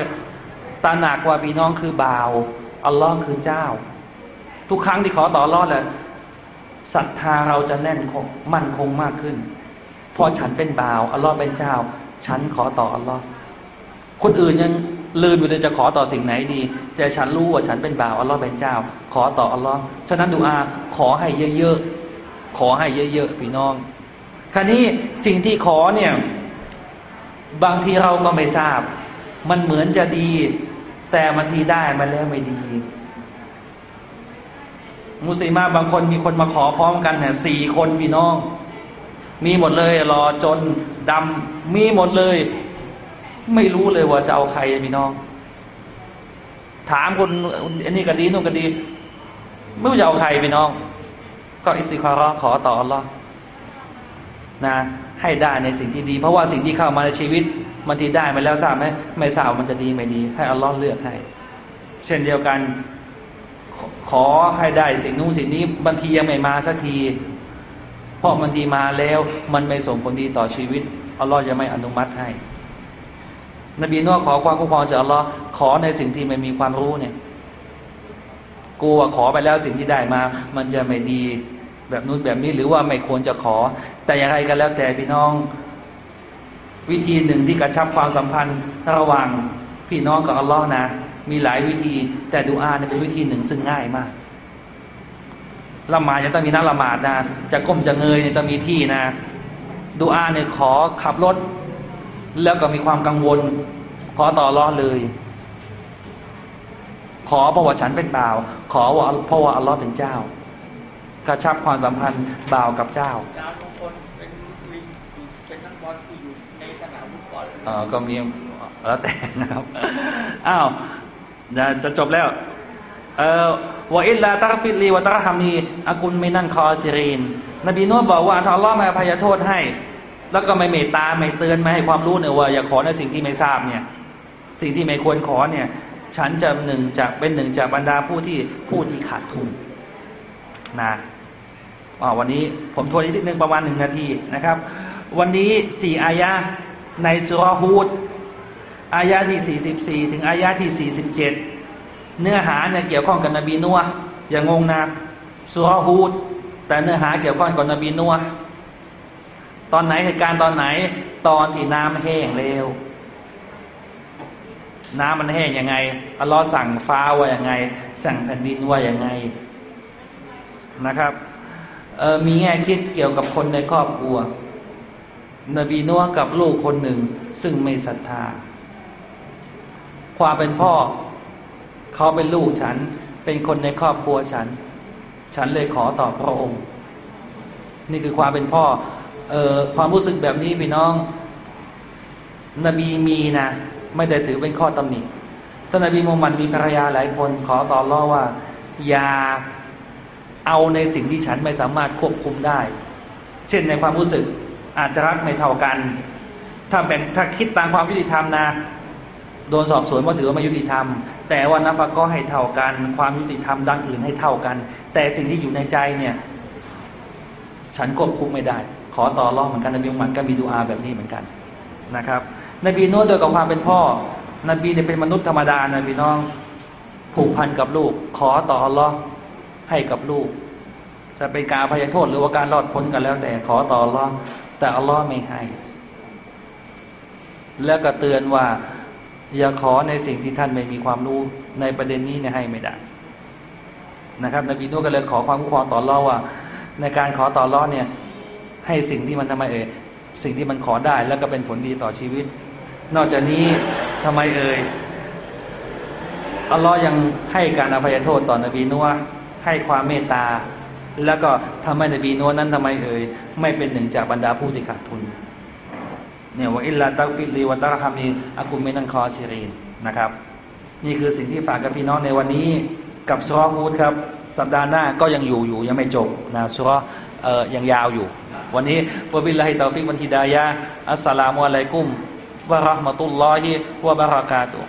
ตระหนักว่าพี่น้องคือบ่าวอัลลอฮ์คือเจ้า ทุกครั้งที่ขอต่อรอดเลยศรัทธาเราจะแน่นคงมั่นคงมากขึ้นเพราะฉันเป็นบ่าวอัลลอฮ์เป็นเจ้า ฉันขอต่ออัลลอฮ์คนอื่นยังลืมอยู่เลยจะขอต่อสิ่งไหนดี แต่ฉันรู้ว่าฉันเป็นบ่าวอัลลอฮ์เป็นเจ้า ขอต่ออัลลอฮ์ฉะนั้นดูอาขอให้เยอะๆขอให้เยอะๆพี่น้อง คราวนี้สิ่งที่ขอเนี่ย บางทีเราก็ไม่ทราบ มันเหมือนจะดี แต่บางทีได้มาแล้วไม่ดี มุสลิมาบางคนมีคนมาขอพร้อมกันเนี่ยสี่คนพี่น้อง มีหมดเลยรอจนดำมีหมดเลย ไม่รู้เลยว่าจะเอาใครพี่น้อง ถามคนอันนี้ก็ดีนู่นก็ดี ไม่รู้จะเอาใครพี่น้อง ก็อิสติคาร์ขอต่ออัลลอฮ์นะ ให้ได้ในสิ่งที่ดี เพราะว่าสิ่งที่เข้ามาในชีวิตมันที่ได้มาแล้วทราบไหมไม่ทราบมันจะดีไม่ดี ให้อัลลอฮ์เลือกให้ เช่นเดียวกัน ขอให้ได้สิ่งนู้นสิ่งนี้บางทียังไม่มาสักทีเพราะบางทีมาแล้วมันไม่ส่งผลดีต่อชีวิตอัลลอฮ์จะไม่อนุมัติให้ นบีนัวขอความคุ้มครองจากอัลลอฮ์ขอในสิ่งที่ไม่มีความรู้เนี่ยกลัวขอไปแล้วสิ่งที่ได้มา มันจะไม่ดี แบบนู้นแบบนี้หรือว่าไม่ควรจะขอ แต่อย่างไรก็แล้วแต่พี่น้อง วิธีหนึ่งที่กระชับความสัมพันธ์ระหว่างพี่น้องกับอัลลอฮ์นะ มีหลายวิธี แต่ดูอาเนี่ยเป็นวิธีหนึ่งซึ่งง่ายมากละหมาดจะต้องมีนักละหมาดนะจะก้มจะเงยเนี่ยต้องมีที่นะดูอาเนี่ยขอขับรถ แล้วก็มีความกังวล ขอต่อรอดเลย ขอเพราะว่าฉันเป็นบ่าว ขอว่าเพราะว่าอัลลอฮ์เป็นเจ้า กระชับความสัมพันธ์บ่าวกับเจ้าอาจารย์บางคนเป็นมุสลิมอยู่เป็นนักบอลที่อยู่ในสนามฟุตบอลเออก็มีแล้วแต่นะครับอ้าวจะจะจบแล้วเออวะอิลลาตักฟิลีวะตักฮามีอากุลมินันคอซิรีน นบีนูบอกว่าถ้าอัลลอฮ์มาอภัยโทษให้ แล้วก็ไม่เมตตาไม่เตือนไม่ให้ความรู้เนี่ยว่าอย่าขอในสิ่งที่ไม่ทราบเนี่ย สิ่งที่ไม่ควรขอเนี่ย ฉันจะหนึ่งจากเป็นหนึ่งจากบรรดาผู้ที่ผู้ที่ขาดทุนนะ วันนี้ผมทวนอีกนิดนึงประมาณหนึ่งนาทีนะครับ วันนี้สี่อายะในสุรฮูดอายะที่สี่สิบสี่ถึงอายะที่สี่สิบเจ็ดเนื้อหาเนี่ยเกี่ยวข้องกับนบีนัวอย่างงงนะสุรฮูดแต่เนื้อหาเกี่ยวข้องกับนบีนัวตอนไหนเหตุการณ์ตอนไหน ตอนที่น้ำแห้งเร็ว น้ำมันแห้งยังไงอัลลอฮ์สั่งฟ้าว่ายังไง สั่งแผ่นดินว่ายังไงนะครับ มีแง่คิดเกี่ยวกับคนในครอบครัว นบีนัวกับลูกคนหนึ่ง ซึ่งไม่ศรัทธา ความเป็นพ่อ เขาเป็นลูกฉัน เป็นคนในครอบครัวฉัน ฉันเลยขอต่อพระองค์ นี่คือความเป็นพ่อเออความรู้สึกแบบนี้พี่น้อง นบีมีนะไม่ได้ถือเป็นข้อตำหนิท่านนบีมุฮัมมัดมีภรรยาหลายคน ขอต่อรอว่า อย่า เอาในสิ่งที่ฉันไม่สามารถควบคุมได้ เช่นในความรู้สึกอาจจะรักไม่เท่ากัน ถ้าแบ่งถ้าคิดตามความยุติธรรมนะโดนสอบสวนว่าถือว่าไม่ยุติธรรม แต่ว่านัฟก็ให้เท่ากัน ความยุติธรรมดังอื่นให้เท่ากัน แต่สิ่งที่อยู่ในใจเนี่ยฉันควบคุมไม่ได้ ขอต่อรองเหมือนกันนบีมุมัดก็มีดูอาแบบนี้เหมือนกันนะครับ นบีนุ่นโดยกับความเป็นพ่อ นบีเนี่ยเป็นมนุษย์ธรรมดานะพี่น้องผูกพันกับลูก ขอต่อรอง ให้กับลูก จะเป็นการพยโทษหรือว่าการรอดพ้นกันแล้ว แต่ขอต่อรอดแต่อัลลอฮ์ไม่ให้ แล้วก็เตือนว่า อย่าขอในสิ่งที่ท่านไม่มีความรู้ในประเด็นนี้เนี่ยให้ไม่ได้นะครับนบีนุ่ก็เลยขอความคุ้มครองต่อรอดว่า ในการขอต่อรอดเนี่ย ให้สิ่งที่มันทำไมเอ่ยสิ่งที่มันขอได้แล้วก็เป็นผลดีต่อชีวิต นอกจากนี้ทำไมเอ่ยอัลลอฮ์ยังให้การอภัยโทษต่อนบีนูห์ ให้ความเมตตา แล้วก็ทำให้นบีนูห์นั้นทำไมเอ่ยไม่เป็นหนึ่งจากบรรดาผู้ที่ขาดทุนเนี่ยوإلا تغفر لي وترحمني أكن من الخاسرين นะครับ นี่คือสิ่งที่ฝากกับพี่น้องในวันนี้กับซูเราะฮฺฮูดครับ สัปดาห์หน้าก็ยังอยู่อยู่ยังไม่จบนะซูเราะฮฺเอ่อยังยาวอยู่ วันนี้وبالله التوفيق والهداية السلام عليكمวะราะห์มะตุลลอฮิวะบะเราะกาตุฮ์